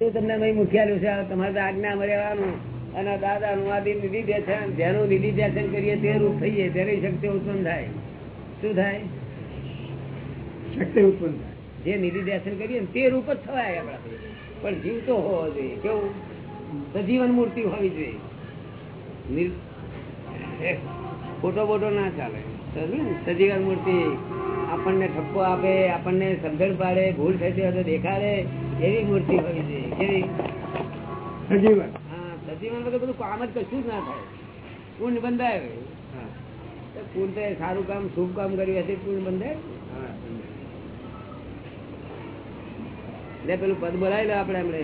તો તમને મૂક્યાલું છે. તમારે આજ્ઞા મર્યાદાનું અને દાદા નું આદિ નિધિ ધ્યાન જેનું નિધિ ધ્યાન કરીએ તે રૂપ થઈએ તેની શક્તિ ઉત્પન્ન થાય. શું થાય? શક્તિ ઉત્પન્ન થાય. જે નિધિ ધ્યાન કરીએ ને તે રૂપ જ થવાય આપણા. પણ જીવ તો હોવો જોઈએ. કેવું? સજીવન મૂર્તિ હોવી જોઈએ. ફોટો બોટો ના ચાલે. સજીવન મૂર્તિ આપણને ઠપકો આપે આપણને સમજણ પાડે ભૂલ થતી હોય તો દેખાડે એવી મૂર્તિ હોવી જોઈએ. સજીવન સજીવન વગર બધું કામ જ કશું જ ના થાય. પુણ્ય બંધાય હા. તો પુણ્ય તો સારું કામ શુભ કામ કર્યું હશે પૂર્ણ બંધાય. પેલું પદ બોલાવી લો આપડે એમણે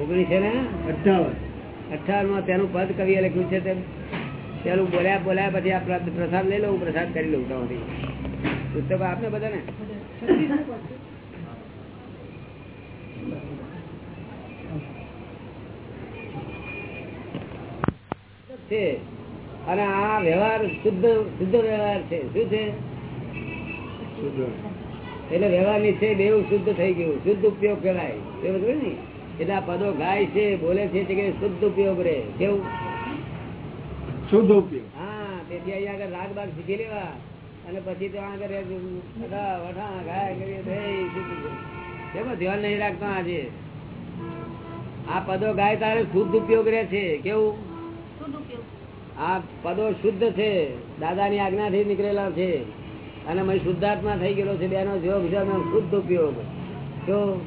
ઓગણીસ છે ને? અઠાવન અઠાવનમાં તેનું પદ કવિએ લખ્યું છે તે પેલું બોલ્યા બોલ્યા પછી આ પ્રસાદ લઈ લઉં પ્રસાદ કરી લઉં તમારી પુસ્તકો આપને બધાને? છે. અને આ વ્યવહાર શુદ્ધ શુદ્ધ વ્યવહાર છે. શું છે? એટલે વ્યવહારની છે બેવ શુદ્ધ થઈ ગયું. શુદ્ધ ઉપયોગ કરાય બધું ને? એટલે આ પદો ગાય છે બોલે છે કે શુદ્ધ ઉપયોગ રે કેવું? શુદ્ધ ઉપયોગ. હા તેથી અહીંયા આગળ રાગ બાગ શીખી લેવા. અને પછી તો છે. એમાં ધ્યાન નહીં રાખતો આજે. આ પદો ગાય તારે શુદ્ધ ઉપયોગ રહે છે કેવું? આ પદો શુદ્ધ છે દાદાની આજ્ઞાથી નીકળેલા છે. અને મેં શુદ્ધાત્મા થઈ ગયેલો છે બેનો જોગ છે શુદ્ધ ઉપયોગ. તો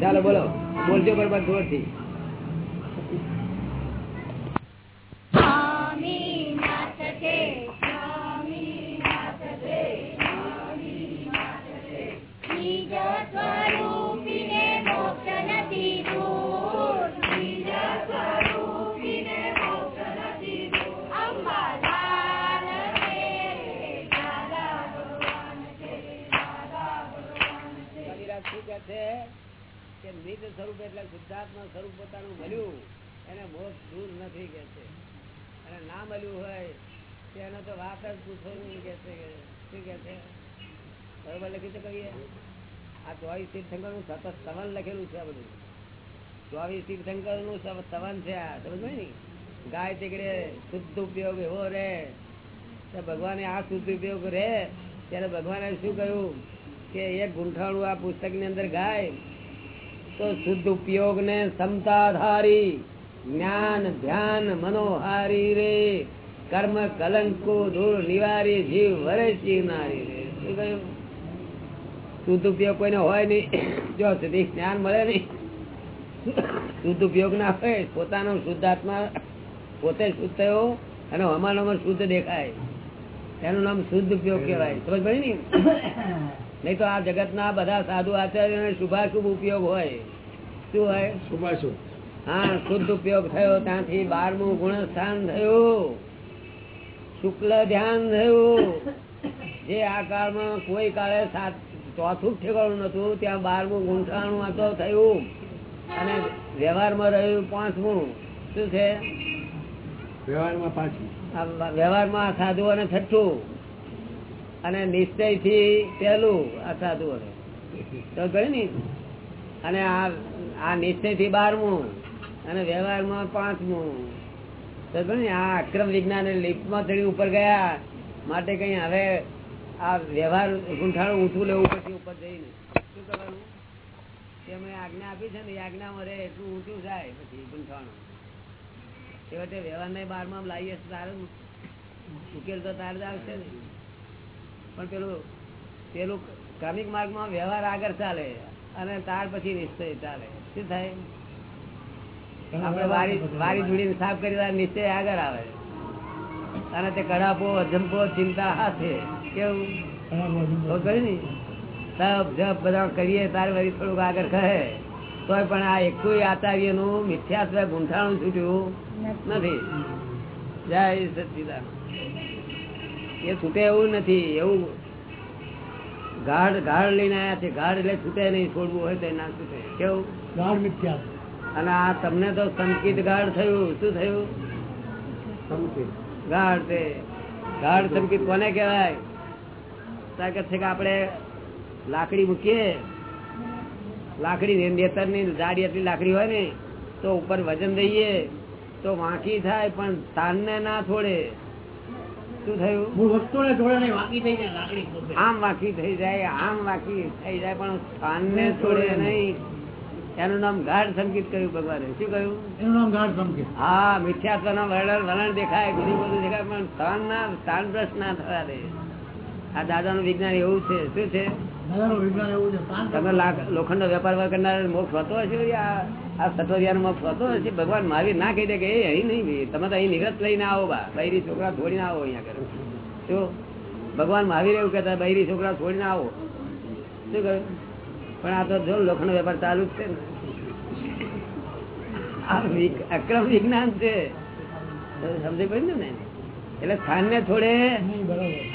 ચાલો બોલો બોલજો બરોબર જોરથી. સ્વરૂપ એટલે શુદ્ધાત્મા સ્વરૂપ પોતાનું મળ્યું, એને મોક્ષ દૂર નથી કે છે. અને ના મળ્યું હોય તેનો તો વાત જ પૂછો નહીં કે છે શું કે છે. બરોબર લખ્યું છે કહીએ. આ ચોવીસ તીર્થંકરનું સતત સવન લખેલું છે આ બધું. ચોવીસ તીર્થંકરનું સવન છે આ સમજ ને? ગાય તીકડે શુદ્ધ ઉપયોગ એવો રે તો ભગવાને આ શુદ્ધ ઉપયોગ રે ત્યારે ભગવાને શું કહ્યું? કે એક ગુંઠાણું આ પુસ્તક અંદર ગાય તો શુદ્ધ ઉપયોગ ને ક્ષમતાધારી જ્ઞાન, ધ્યાન, મનોહારી રે. કર્મ, કલંકો દૂર નિવારી, જીવ, વરે નારી રે. શુદ્ધ ઉપયોગ કોઈને હોય નહીં. જો સુધી જ્ઞાન મળે નહીં, શુદ્ધ ઉપયોગ ના હોય, પોતાનો શુદ્ધાત્મા પોતે શુદ્ધ થયો અને હમાનામાં શુદ્ધ દેખાય. એનું નામ શુદ્ધ ઉપયોગ કહેવાય. સમજ પડી ને? નહીં તો આ જગત ના બધા સાધુ આચાર્ય શુભાશુભ ઉપયોગ હોય. શું હોય? શુભાશુભ. હા શુદ્ધ ઉપયોગ થયો. ત્યાંથી બારમું ગુણ સ્થાન થયું. શુક્લ ધ્યાન થયું. જે આ કાળમાં કોઈ કાળે ચોથું ઠેકાણું નતું ત્યાં બારમું ગુંઠાણું આ તો થયું. અને વ્યવહારમાં રહ્યું પાંચમું. શું છે? વ્યવહારમાં પાંચમું. વ્યવહારમાં આ સાધુઓને છઠ્ઠું. અને નિશ્ચયથી પહેલું આ સાધુ તો કહ્યું ને. અને આ નિશ્ચયથી બારમું અને વ્યવહારમાં પાંચમું. તો કહ્યું આ અક્રમ વિજ્ઞાન લીપમાં ચડી ઉપર ગયા માટે કઈ હવે આ વ્યવહાર ગુંઠાણું ઊંચું લેવું પછી ઉપર જઈને. શું કરવાનું? તેમણે આજ્ઞા આપી છે ને આજ્ઞા રહે એટલું ઊંચું જાય પછી ગુંઠાણું છેવટે વ્યવહાર ને બારમાં લાવીએ સારું ઉકેલ તો તારે જ આવશે ને. પણ પેલું પેલું ક્રમિક માર્ગમાં વ્યવહાર આગળ ચાલે અને ત્યાર પછી નિશ્ચય ચાલે. શું થાય? આપણે વારી વારી જોડી સાફ કરી નિશ્ચય આગળ આવે. અને તે કડાપો અજંપો ચિંતા હાથે કેવું? ને તપ જપ બધા કરીએ તારે વળી થોડુંક આગળ કહે. તોય પણ આ એકુય આચાર્યનું મિથ્યાત્વ ગુંઠાણું છૂટ્યું નથી. જય સચિદાન એ છૂટે એવું નથી એવું ગાઢ ગાઢ લઈને આયા છે ગાઢ એટલે છૂટે નહીં છોડવું હોય તો ના છૂટે. કેવું? ગાઢ મિથ્યા. અને આ તમને તો સંકિત ગાઢ થયું શું થયું? ગાઢ તે ગાઢ સંકિત કોને કહેવાય? કે છે કે આપણે લાકડી મૂકીએ? લાકડી નેતરની જાડી એટલી લાકડી હોય ને તો ઉપર વજન દઈએ તો વાંકી થાય પણ તાન ને ના છોડે. શું થયું? મૂળ વસ્તુને જોડે નહીં વાંકી થઈ જાય લાકડી પોતે. આમ વાંકી થઈ જાય આમ વાંકી થઈ જાય પણ સ્થાન ને છોડે નહીં. એનું નામ ગાઢ સંગીત કર્યું ભગવાને. શું કહ્યું? એનું નામ ગાઢ સંકેત. હા મિથ્યાત્વ ના વલણ વલણ દેખાય બીજું બધું દેખાય પણ સ્થાન ના સ્થાન ભ્રષ્ટ ના થવા દે. આ દાદા નું વિજ્ઞાન એવું છે. શું છે? તમે લોખંડ નો વેપાર કરનાર મોક્ષ હોતો હશે આ સટોરિયા મોક્ષ હોતો હશે? ભગવાન મારી ના કહી દે કે એ અહીં નહીં તમે તો અહીં નિવૃત્ત લઈને આવો બા. બૈરી છોકરા છોડીને આવો અહીંયા કરે શું ભગવાન મહાવીર એવું કહેતા બૈરી છોકરા છોડીને આવો. શું કહ્યું? પણ આ તો જો લોખંડ વેપાર ચાલુ જ છે ને. આ અક્રમ વિજ્ઞાન છે. સમજી પડ્યું ને એટલે સ્થાન ને થોડે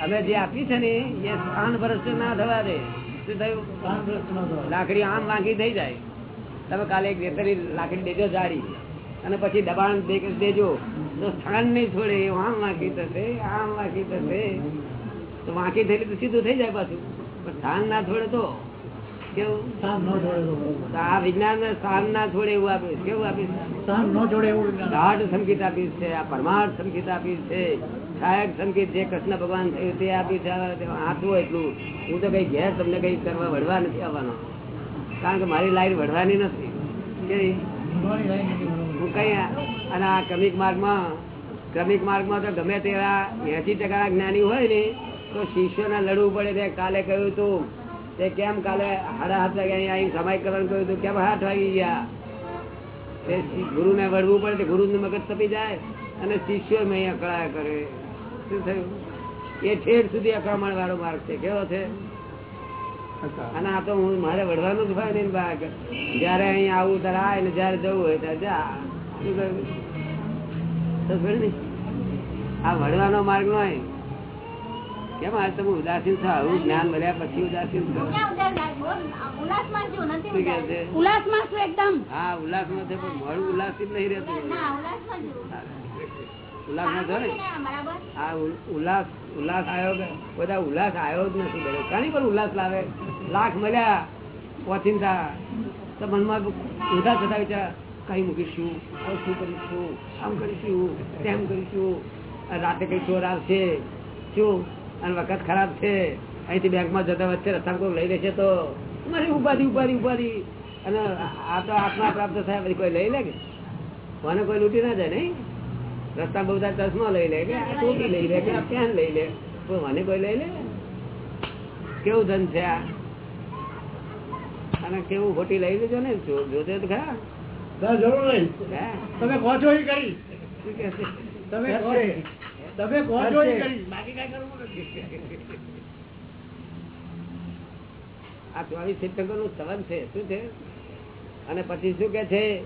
અમે જે આપી છે ને એ સ્થાન ભ્રષ્ટ ના થવા દે. શું થયું. લાકડી આમ વાંકી થઈ જાય. તમે કાલે એક વેતરી લાકડી દેજો જાડી અને પછી દબાણ દેજો. તો સ્થાન નહીં છોડે આમ વાંકી થશે આમ વાંકી થશે. તો વાંકી થયેલી તો સીધું થઈ જાય પાછું. પણ સ્થાન ના છોડે તો કેવું? આ વિજ્ઞાન ને સ્થાન ના છોડે એવું આપ્યું. કેવું આપ્યું સ્થાન ન છોડે એવું સંકેત આપ્યું છે આ પરમાર્થ સંકેત આપ્યું છે. સહાયક સંકેત જે કૃષ્ણ ભગવાન થયું તે આપ્યું છે હાથવું એટલું. હું તો કઈ ઘેર તમને કઈ કરવા વળવા નથી આવવાનો. કારણ કે મારી લાઈન વળવાની નથી. હું કઈ અને આ ક્રમિક માર્ગમાં ક્રમિક માર્ગમાં તો ગમે તેવા એસી ટકા જ્ઞાની હોય ને, તો શિષ્યોને લડવું પડે તે કાલે કહ્યું તું. તે કેમ કાલે હાડા હાથ વાગે અહીં સમય કરવાનું કહ્યું તું? કેમ હાથ વાગી ગયા? તે ગુરુને વળવું પડે તે ગુરુ મગજ તપી જાય. અને શિષ્યો અહીંયા અકળાયા કરે. શું થયું? એ ઠેર સુધી અકામણ વાળો માર્ગ છે. કેવો છે? અને આ તો હું મારે વળવાનું જ હોય ને બાગ. જયારે અહીં આવું ત્યારે આય ને જયારે જવું હોય ત્યારે જા. શું કહ્યું? આ વળવાનો માર્ગ નો કેમ આ તમે ઉદાસીન છો? આવું જ્ઞાન મળ્યા પછી ઉદાસીન છો? ઉલ્લાસમાં છું. ઉલ્લાસમાં એકદમ? હા ઉલ્લાસમાં છે પણ મળું ઉલ્લાસિત નહીં રહેતું. ઉલ્લાસમાં ઉલ્લાસ ના? થયો ને આ ઉલ્લાસ ઉલ્લાસ આવ્યો બધા ઉલ્લાસ આવ્યો જ નથી બધો કાની પણ ઉલ્લાસ લાવે? લાખ મળ્યા ઓચિંતા તો મનમાં ઊંધા થતા વિચાર કઈ મૂકીશું? શું કરીશું? આમ કરીશું તેમ કરીશું. રાતે કઈ ચોર આવશે? શું? અને વખત ખરાબ છે? અહીંથી બેંકમાં જતા વચ્ચે રસ્તા કોઈ લઈ લેશે તો? મારી ઉપાધિ ઉપાધિ ઉપાધિ. અને આ તો આત્મા પ્રાપ્ત થાય પછી કોઈ લઈ લે કે? કોને કોઈ લૂંટી ના જાય નહીં? રસ્તા બહુ ચશ્મા લઈ લે કે આ ટોપી લઈ લે કે આ પેન લઈ લે. કોઈ મને કોઈ લઈ લે? કેવું ધન છે આ? અને કેવું ખોટી લઈ લેજો ને? જો- તો ખરા. જરૂર નહીં. તમે કહો છો એ કરી. શું કહે છે? તમે તમે કહો છો એ કરી. બાકી કઈ કરવું નથી. આ ચોવીસ તીર્થંકરનું સંબંધ છે. શું છે? અને પછી શું કે છે?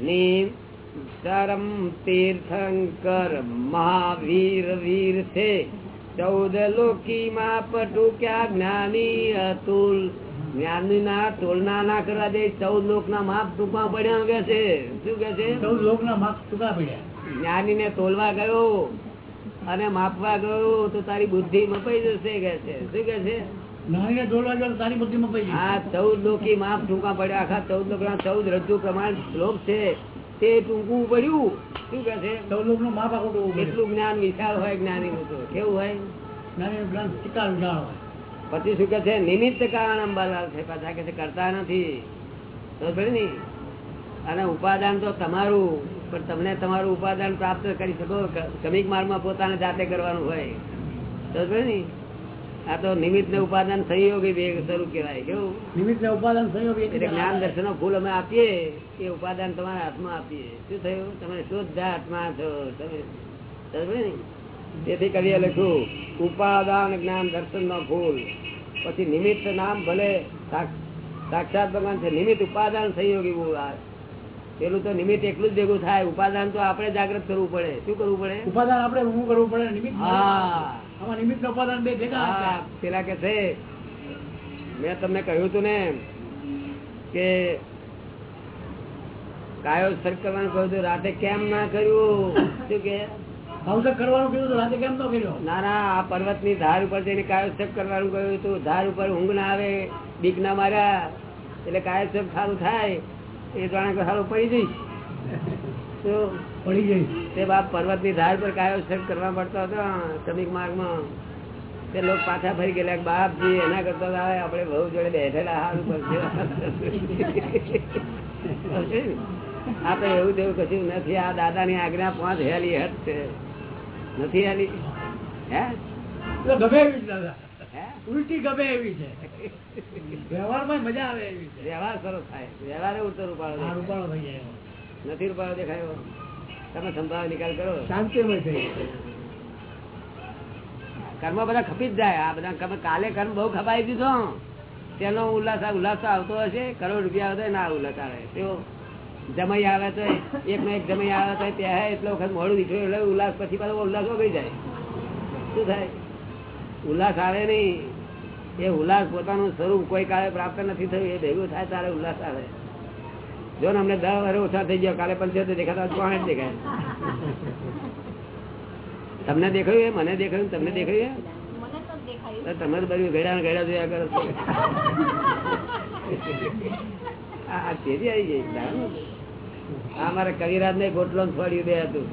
નીમ ચરમ તીર્થંકર મહાવીર વીર છે ચૌદ લોકી માં પટુક્યા જ્ઞાની અતુલ જ્ઞાની ના તુલના ના કરવા દે ચૌદ લોક ના માપ ટૂંકા પડ્યા કે છે શું કે છે ચૌદ લોકના માપ ટૂંકા પડ્યા જ્ઞાની ને તોલવા ગયો અને માપવા ગયો તો તારી બુદ્ધિ મપાઈ જશે કે છે શું કે છે આ ચૌદ લોકી માપ ટૂંકા પડ્યા. આખા ચૌદ લોક ના ચૌદ રજુ પ્રમાણ શ્લોક છે. તે ટૂંકું પડ્યું. શું કે છે? ચૌદનું માપ આખું એટલું જ્ઞાન વિશાળ હોય જ્ઞાની નું તો કેવું હોય? જ્ઞાની જ્ઞાન ચિકાર વિશાળ હોય. પછી શું કે છે? નિમિત્ત કારણ અંબાલાલ છે. પાછા કે છે કરતા નથી. તો ને? અને ઉપાદાન તો તમારું પણ તમને તમારું ઉપાદાન પ્રાપ્ત કરી શકો. શ્રમિક માર્ગમાં પોતાને જાતે કરવાનું હોય. તો ને? આ તો નિમિત્ત ને ઉપાદાન સંયોગી બે સ્વરૂપ કહેવાય કેવું? નિમિત્ત ઉપાદાન સંયોગી એટલે જ્ઞાન દર્શન ફૂલ અમે આપીએ એ ઉપાદાન તમારા હાથમાં આપીએ. શું થયું? તમે શુદ્ધ હાથમાં છો. તમે ને? તેથી કવિએ લખ્યું ઉપાદાન જ્ઞાન દર્શન નો ફૂલ. પછી નિમિત્ત નામ ભલે સાક્ષાત ભગવાન છે નિમિત્ત ઉપાદાન સંયોગી. પેલું તો નિમિત્ત એકલું જ ભેગું થાય ઉપાદાન તો આપણે જાગૃત કરવું પડે. શું કરવું પડે? ઉપાદાન આપણે ઊભું કરવું પડે નિમિત્ત હા. પેલા કે છે મેં તમને કહ્યું હતું ને કે કાયો સર કરવાનું કહ્યું હતું રાતે કેમ ના કર્યું? શું કે? ન કર્યો? ના આ પર્વતની ધાર ઉપર જઈને કાયોત્સવ કરવાનું કહ્યું હતું. ધાર ઉપર ઊંઘ ના આવે બીક ના માર્યા એટલે કાયોત્સવ સારું થાય એ જાણે સારું પડી જઈશ. પડી ગઈ. તે બાપ પર્વતની ધાર પર કાયોત્સવ કરવા પડતો હતો શ્રમિક માર્ગમાં. તે લોકો પાછા ફરી ગયેલા બાપજી એના કરતા આપણે બહુ જોડે બેઠેલા હાર પડશે તો એવું તેવું કશું નથી. આ દાદા ની આજ્ઞા પાંચ હેલી હટ છે. નથી હેલી? હે? તો ગમે એવી દાદા. ઉલટી ગમે એવી છે. વ્યવહારમાં મજા આવે એવી છે. વ્યવહાર સરસ થાય. વ્યવહાર એવું ઉપાડો. રૂપાળો થઈ જાય. નથી રૂપાળો દેખાયો? તમે સંભાવ નિકાલ કરો. શાંતિમય થઈ કર્મ બધા ખપી જ જાય. આ બધા કાલે કર્મ બહુ ખપાઈ દીધો. તેનો ઉલ્લાસ ઉલ્લાસ આવતો હશે. કરોડ રૂપિયા આવે ના ઉલ્લાસ આવે. તેઓ જમાઈ આવે તો એક ને એક જમાઈ આવે તો ત્યાં એટલો વખત મોડું દીઠું એટલે ઉલ્લાસ પછી પાછો ઉલ્લાસ ઓગળી જાય. શું થાય? ઉલ્લાસ આવે નહીં. એ ઉલ્લાસ પોતાનું સ્વરૂપ કોઈ કાળે પ્રાપ્ત નથી થયું. એ ભેગું થાય તારે ઉલ્લાસ આવે. જો ને અમને દસ વાર ઓછા થઈ ગયા, કાલે પંચોતેર દેખાતા કોણ દેખાય. તમને દેખાયું મને દેખાયું? તમને દેખાયું તમે તો બધું ગયડા ને ગયડા જોયા કરો આ તેજી આવી ગઈ. આ અમારા કવિરાજ ને ગોટલો ફળ્યું બે હતું?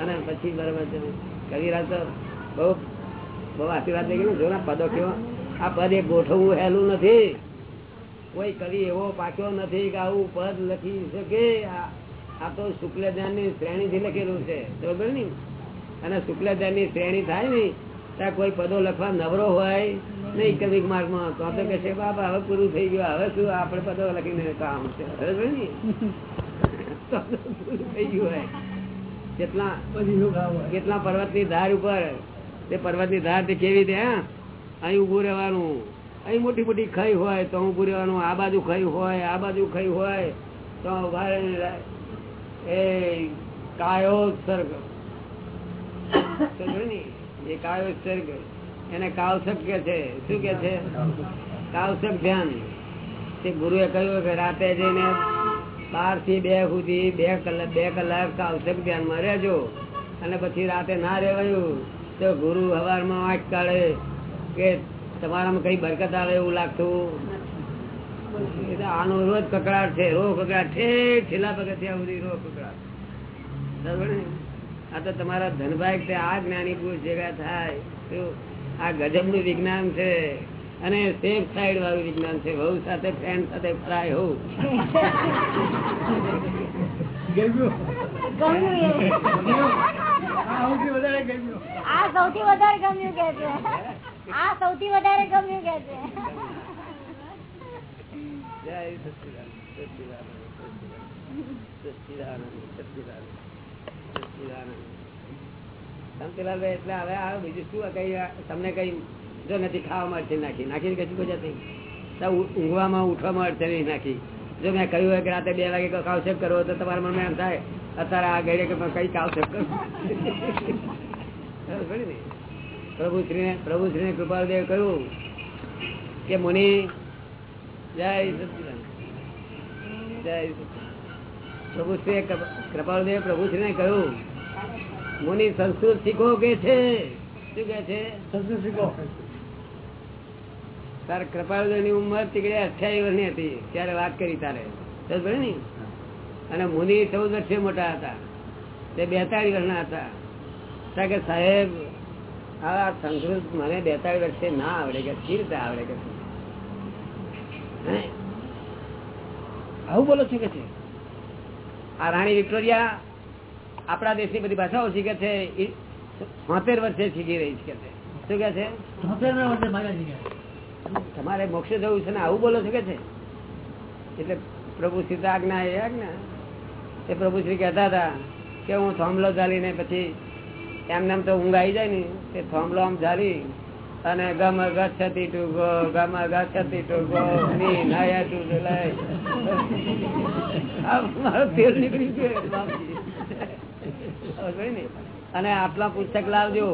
અને પછી બરાબર છે. કવિરાજ તો બહુ બહુ આશીર્વાદ લઈ ગયો. જો ને પદો કેવો આ પદ એ ગોઠવવું હેલું નથી. કોઈ કવિ એવો પાક્યો નથી કે આવું પદ લખી શકે. આ તો શુક્લ ધ્યાનની શ્રેણી થી લખેલું છે. બરોબર ને? અને શુક્લ ધ્યાનની શ્રેણી થાય ને ત્યાં કોઈ પદો લખવા નવરો હોય નહીં કવિક માર્ગમાં. તો તો કે છે બાબા, હવે પૂરું થઈ ગયું. હવે શું આપડે પદો લખીને કામ છે? બરોબર ને? થઈ ગયું હોય. કેટલા? કેટલા પર્વતની ધાર ઉપર? તે પર્વતની ધાર કેવી રીતે અહીં ઉભું રહેવાનું. અહીં મોટી મોટી ખઈ હોય, તો હું પૂરવાનું આ બાજુ ખઈ હોય, આ બાજુ ખઈ હોય, તો એ કાયો સર્ગ એ કાયો સર્ગ એને કાવસક કે છે? શું કે છે? કાવસક ધ્યાન. તે ગુરુએ કહ્યું કે રાતે જઈને બારથી બે સુધી બે કલાક બે કલાક કાવસક ધ્યાનમાં રહેજો. અને પછી રાતે ના રહેવાયું, તો ગુરુ હવારમાં વાંચ કાઢે કે તમારામાં કઈ બરકત આવે એવું લાગતું? આનો રોજ કકડાટ છે રો કકડાટ છેલ્લા પગથિયા સુધી રો કકડાટ. આ તો તમારા ધનભાઈ તે આ જ્ઞાની પુરુષ ભેગા થાય. આ ગજબનું વિજ્ઞાન છે. અને સેફ સાઈડ વાળું વિજ્ઞાન છે. બહુ સાથે ફ્રેન્ડ સાથે ફરાય. આ સૌથી વધારે ગમ્યું. આ સૌથી વધારે ગમ્યું કે છે. આ સૌથી વધારે ગમ્યું કે છે. જય એટલે હવે આ બીજું શું કઈ તમને કઈ જો નથી ખાવામાં અડચણ નાખી. નાખી કશું કોઈ જતી તો ઊ- ઊંઘવામાં ઉઠવામાં અડચણ નહીં નાખી. જો મેં કહ્યું હોય કે રાતે બે વાગે કાવશેપ કરવો તો તમારા મનમાં એમ થાય અત્યારે આ ગયે કે કઈ કાવશેપ કરું? બરાબર ને? પ્રભુ શ્રી પ્રભુ શ્રી કૃપાલદેવ કહ્યું કે મુનિ જય સચિદાનંદ. જય સચિદાનંદ. પ્રભુ શ્રી કૃપાલદેવ કહ્યું મુનિ સંસ્કૃત શીખો કે છે? શું કે છે? સંસ્કૃત શીખો. તારે કૃપાલદેવની ઉંમર તીકડે અઠ્યાવીસ વર્ષની હતી. ત્યારે વાત કરી તારે. સમજ ને? અને મુનિ ચૌદ વર્ષે મોટા હતા. તે બેતાળીસ વર્ષના હતા. કે સાહેબ આ સંસ્કૃત મને બેતાળીસ વર્ષે ના આવડે કે રીતે આવડે કે આવું બોલો છો કે છે. આ રાણી વિક્ટોરિયા આપણા દેશની બધી ભાષાઓ શીખે છે. છોતેર વર્ષે શીખી રહી છે. શું કે છે? તમારે મોક્ષ જવું છે ને આવું બોલો છો કે છે? એટલે પ્રભુ સીતા આજ્ઞા એ આજ્ઞા. એ પ્રભુ શ્રી કહેતા હતા કે હું થાંભલો ચાલીને પછી એમને એમ તો ઊંઘ આવી જાય ને તે થોંભલો આમ ઝાલી અને ગમ ગચ્છતી ટૂંકો ગમ ગચ્છતી ટૂંકો નાયા મારો તેલ નીકળી ગયો? અને આટલા પુસ્તક લાવજો.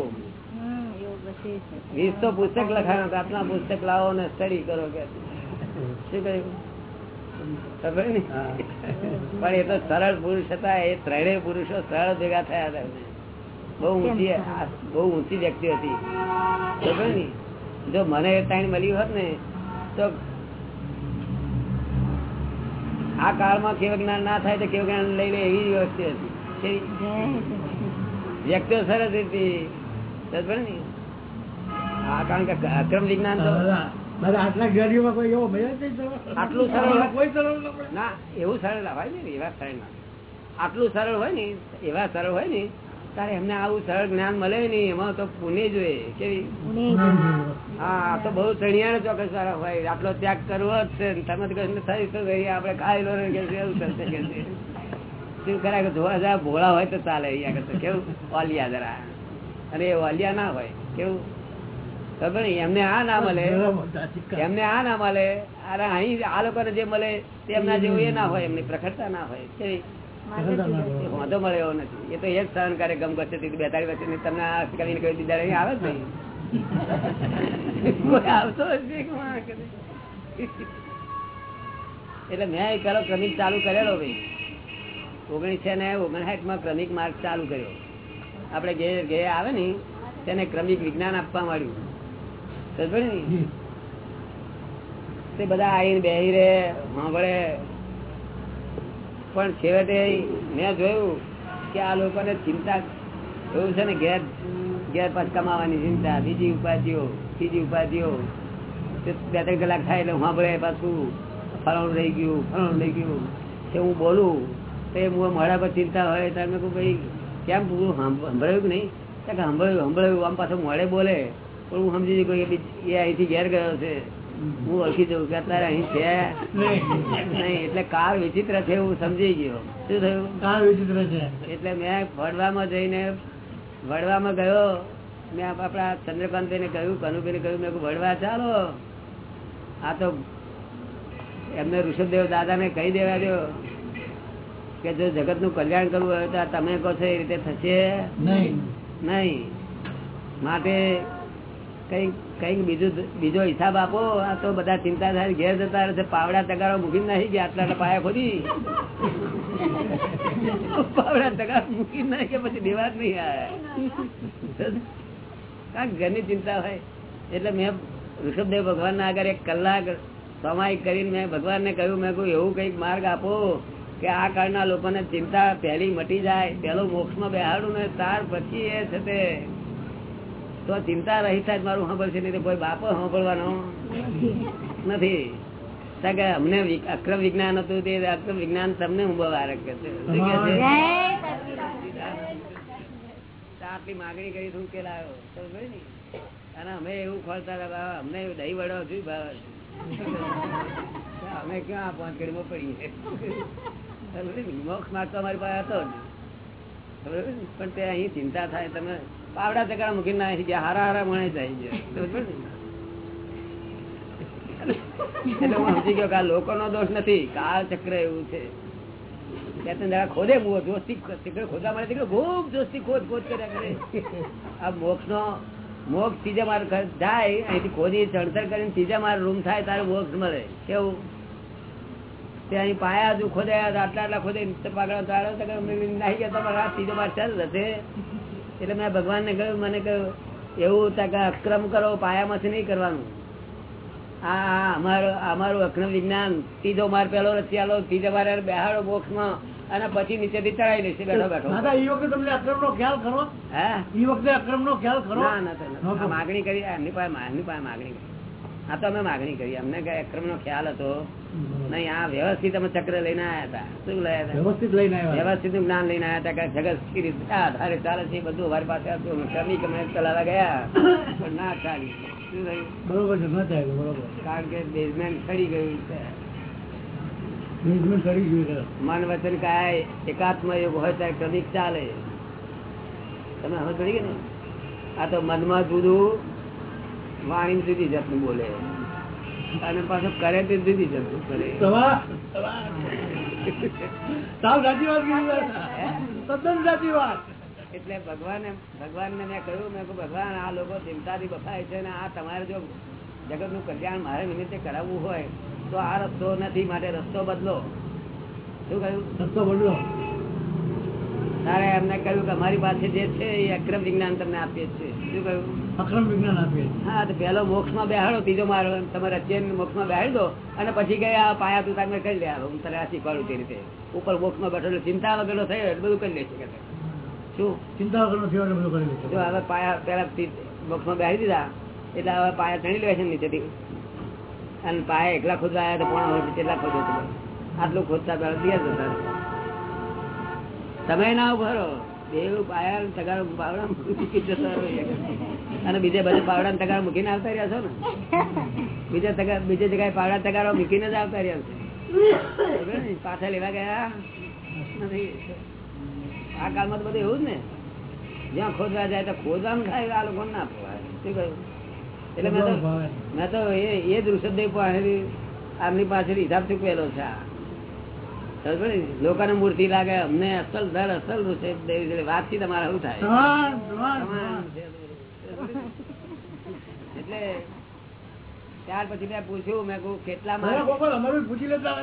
વીસ તો પુસ્તક લખાયો આટલા પુસ્તક લાવો ને સ્ટડી કરો કે. શું કહ્યું? પણ એ તો સરળ પુરુષ હતા એ ત્રણેય પુરુષો સરળ ભેગા થયા હતા. બહુ ઊંચી બહુ ઊંચી વ્યક્તિ હતી. જો મને એ ટાઈમ મળ્યું હોત ને તો આ કાળમાં કેવ જ્ઞાન ના થાય તો કેવ જ્ઞાન લઈ લે એવી વ્યક્તિ હતી. વ્યક્તિઓ સરસ હતી. આ કારણ કે અક્રમ વિજ્ઞાન તો આટલા ગાડીઓમાં કોઈ એવો. આટલું સરળ. કોઈ સરળ ના એવું સરળ હોય ને એવા સરળ ના. આટલું સરળ હોય ને એવા સરળ હોય ને તારે એમને આવું સરળ જ્ઞાન મળે નહીં એમાં તો પુણે જોઈએ કેવી? હા તો બહુ ચણિયાનો ચોક્કસ વાળા હોય આટલો ત્યાગ કરવો જ છે તમે થઈ તો આપડે ખાઈ લો એવું થશે કે શું જોવા જરા ભોળા હોય તો ચાલે અહીંયા કરશે કેવું? ઓલિયા જરા. અને એ ઓલિયા ના હોય કેવું? ખબર નહીં એમને આ ના મળે. એમને આ ના મળે. અરે અહીં આ લોકોને જે મળે તેમના જેવું એ ના હોય એમની પ્રખરતા ના હોય કેવી? વાંધો મળે એવો નથી. એ તો એ જ સહન કરે ગમ કરશે બેતાળી વર્ષે તમને આ કવિને કહી દીધા અહીં આવે જ નહીં. આવતો. એટલે મેં એ કરો ક્રમિક ચાલુ કરેલો ભાઈ. ઓગણીસો ને ઓગણસાઠમાં ક્રમિક માર્ગ ચાલુ કર્યો. આપણે જે જે આવે ને તેને ક્રમિક વિજ્ઞાન આપવા માંડ્યું. ને? તે બધા આવીને બેહી રે સાંભળે. પણ છેવટે મેં જોયું કે આ લોકોને ચિંતા એવું છે ને ઘેર ઘેર પાછ કમાવાની ચિંતા. બીજી ઉપાધિઓ, ત્રીજી ઉપાધિઓ. બે ત્રણ કલાક થાય એટલે સાંભળે પાછું ફલાણું રહી ગયું ફરણ રહી ગયું. તે હું બોલું, તો એ હું મારા પર ચિંતા હોય તો મેં કહું, ભાઈ, કેમ પૂરું સાંભ- સંભળાયું કે નહીં? કે સંભળાયું સંભળાયું. આમ પાછું મોડે બોલે. પણ હું સમજી ગયો કે એ અહીંથી ઘેર ગયો છે. હું ઓળખી જવું કે અત્યારે અહીં છે. નહીં એટલે કાર વિચિત્ર છે હું સમજી ગયો. શું થયું? કાળ વિચિત્ર છે. એટલે મેં વડવામાં જઈને વડવામાં ગયો. મેં આપ- આપણા ચંદ્રકાંતભાઈને કહ્યું કનુભાઈને કહ્યું મેં વડવા ચાલો. આ તો એમને ઋષભદેવ દાદાને કહી દેવા દો કે જો જગતનું કલ્યાણ કરવું હોય તો આ તમે કહો છો એ રીતે થશે? નહીં. નહીં. માટે કંઈક બીજું હિસાબ આપો, આ તો બધા ચિંતા થાય, ઘેર જતા રહેશે પાવડા તગારો મૂકી નાખી ગયા, આટલા પાયા ખોદી. પાવડા તગારો મૂકી નાખી પછી દેવા જ નહીં આવે. ઘરની ચિંતા હોય. એટલે મેં ઋષભદેવ ભગવાન ના આગળ એક કલાક સમાય કરીને મેં ભગવાનને કહ્યું, મેં કહ્યું, એવું કંઈક માર્ગ આપો કે આ કાળના લોકોને ચિંતા પહેલી મટી જાય, પહેલો મોક્ષમાં બેહાડું ને ત્યાર પછી એ છે તો ચિંતા રહી થાય જ મારું સાંભળશે નહીં કોઈ બાપો સાંભળવાનો નથી કારણ કે અમને અક્રમ વિજ્ઞાન હતું તે અક્રમ વિજ્ઞાન તમને હું શું સચિદાનંદ. તો આટલી માગણી કરી તું કે લાવ્યો ને? અને અમે એવું ખોલતા હતા બાબા, અમને દહીં વડો જોઈ ભાવ અમે ક્યાં આ પાંચ કડીમાં પડીએ? મોક્ષ માર્ગ તો અમારી પાસે હતો જ? પણ તે અહીં ચિંતા થાય, તમે પાવડા ચકડા મૂકી ના ગયા હારા હારા મળે જાય. ને? એટલે હું સમજી ગયો કે આ લોકોનો દોષ નથી, કાળ ચક્ર એવું છે. ખોદે મુઓ જોશથી તીકડે ખૂબ જોશથી ખોદ ખોદ કર્યા કરે. આ મોક્ષ નો મોક્ષ ત્રીજા માર જાય, અહીંથી ખોદી ચણતર કરીને ત્રીજા માર રૂમ થાય, તારે મોક્ષ મળે. કેવું? તે પાયા હજુ ખોદાયા હતા, આટલા આટલા ખોદે પાકડા નાહી ગયા તમારે ત્રીજો માર ચાલુ થશે એટલે મેં ભગવાનને કહ્યું મને કહ્યું એવું કે અક્રમ કરો પાયામાંથી નહીં કરવાનું. આ આ અમારું અમારું અક્રમ વિજ્ઞાન સીધો માર પેલો રસી આલો સીધો માર બેહાડો બોક્સમાં અને પછી નીચેથી ચડાવી લેશે બેઠો બેઠો એ વખતે તમને અક્રમ નો ખ્યાલ ખરો? હે? એ વખતે અક્રમ નો ખ્યાલ ખરો? ના ના માગણી કરી એમની પાસે એમની પાસે માગણી કરી. આ તો અમે માગણી કરી. અમને કઈ અક્રમ નો ખ્યાલ હતો. નહીં આ વ્યવસ્થિત અમે ચક્ર લઈને આવ્યા હતા. શું લાયા હતા? વ્યવસ્થિત લઈને વ્યવસ્થિત જ્ઞાન લઈને આવ્યા હતા કે જગત રીતે આધારે ચાલે છે બધું અમારી પાસે હતું. અમે ક્રમિક અમે ચલાવવા ગયા. પણ ના ચાલી. બરોબર છે ન ચાલે બરોબર. કારણ કે બેઝમેન્ટ ચડી ગયું છે. ગયું મન વચન કાય એકાત્મ યોગ હોય ત્યારે ક્રમિક ચાલે. તમે હવે ચડી ને આ તો મનમાં જુદું વાણી જુદી જાતનું બોલે. અને પાછું કરે તે જુદી જાતનું કરે. એટલે ભગવાને ભગવાનને મેં કહ્યું મેં કહ્યું ભગવાન આ લોકો ચિંતાથી બફાય છે ને આ તમારે જો જગતનું કલ્યાણ મારે નિમિત્તે કરાવવું હોય તો તો આ રસ્તો નથી માટે રસ્તો બદલો. શું કહ્યું? રસ્તો બદલો. તારે એમને કહ્યું કે અમારી પાસે જે છે એ અક્રમ વિજ્ઞાન તમને આપીએ છીએ. શું કહ્યું? અક્રમ વિજ્ઞાન આપીએ હા તો પેલો મોક્ષમાં બેહાડો બીજો મારો તમે રચિયન મોક્ષમાં બેહાડી દો અને પછી કે આ પાયા તું તમે કરી લે. હું તને આ શીખવાડું તે રીતે. ઉપર મોક્ષમાં બેઠો ચિંતા વગેરે થયો એટલે બધું કરી લેશે કે શું? ચિંતા વગરનો થયો એટલે બધું કરી જો હવે પાયા પેલા મોક્ષમાં બેહાડી દીધા એટલે હવે પાયા ચણી લેવા છે નીચેથી. અને પાયા એકલા ખોદવા આવ્યા તો પોણા કેટલા ખોદો આટલું ખોદતા પેલા દિયા જતા તમે ના ઉભરો. દેવ પાયા તગારો પાવડા મૂકી જતા રહો. અને બીજે બધે પાવડા તગારો મૂકીને આવતા રહ્યા છો ને? બીજે તગા બીજે જગ્યાએ પાવડા તગારો મૂકીને જ આવતા રહ્યા છે. પાછા લેવા ગયા? નથી. આ કાળમાં તો બધું એવું જ ને. જ્યાં ખોદવા જાય તો ખોદવાનું થાય આ લોકો ના પોવાય શું કહ્યું? એટલે મેં તો મેં તો એ ઋષભદેવ પાસેથી આમની પાછળ હિસાબ ચૂકવેલો છે આ. લોકોને મૂર્તિ લાગે અમને અસલ દર અસલ. વાતથી તમારે શું થાય. એટલે ત્યાર પછી મેં પૂછ્યું મેં કહું કેટલા પૂછી લેતા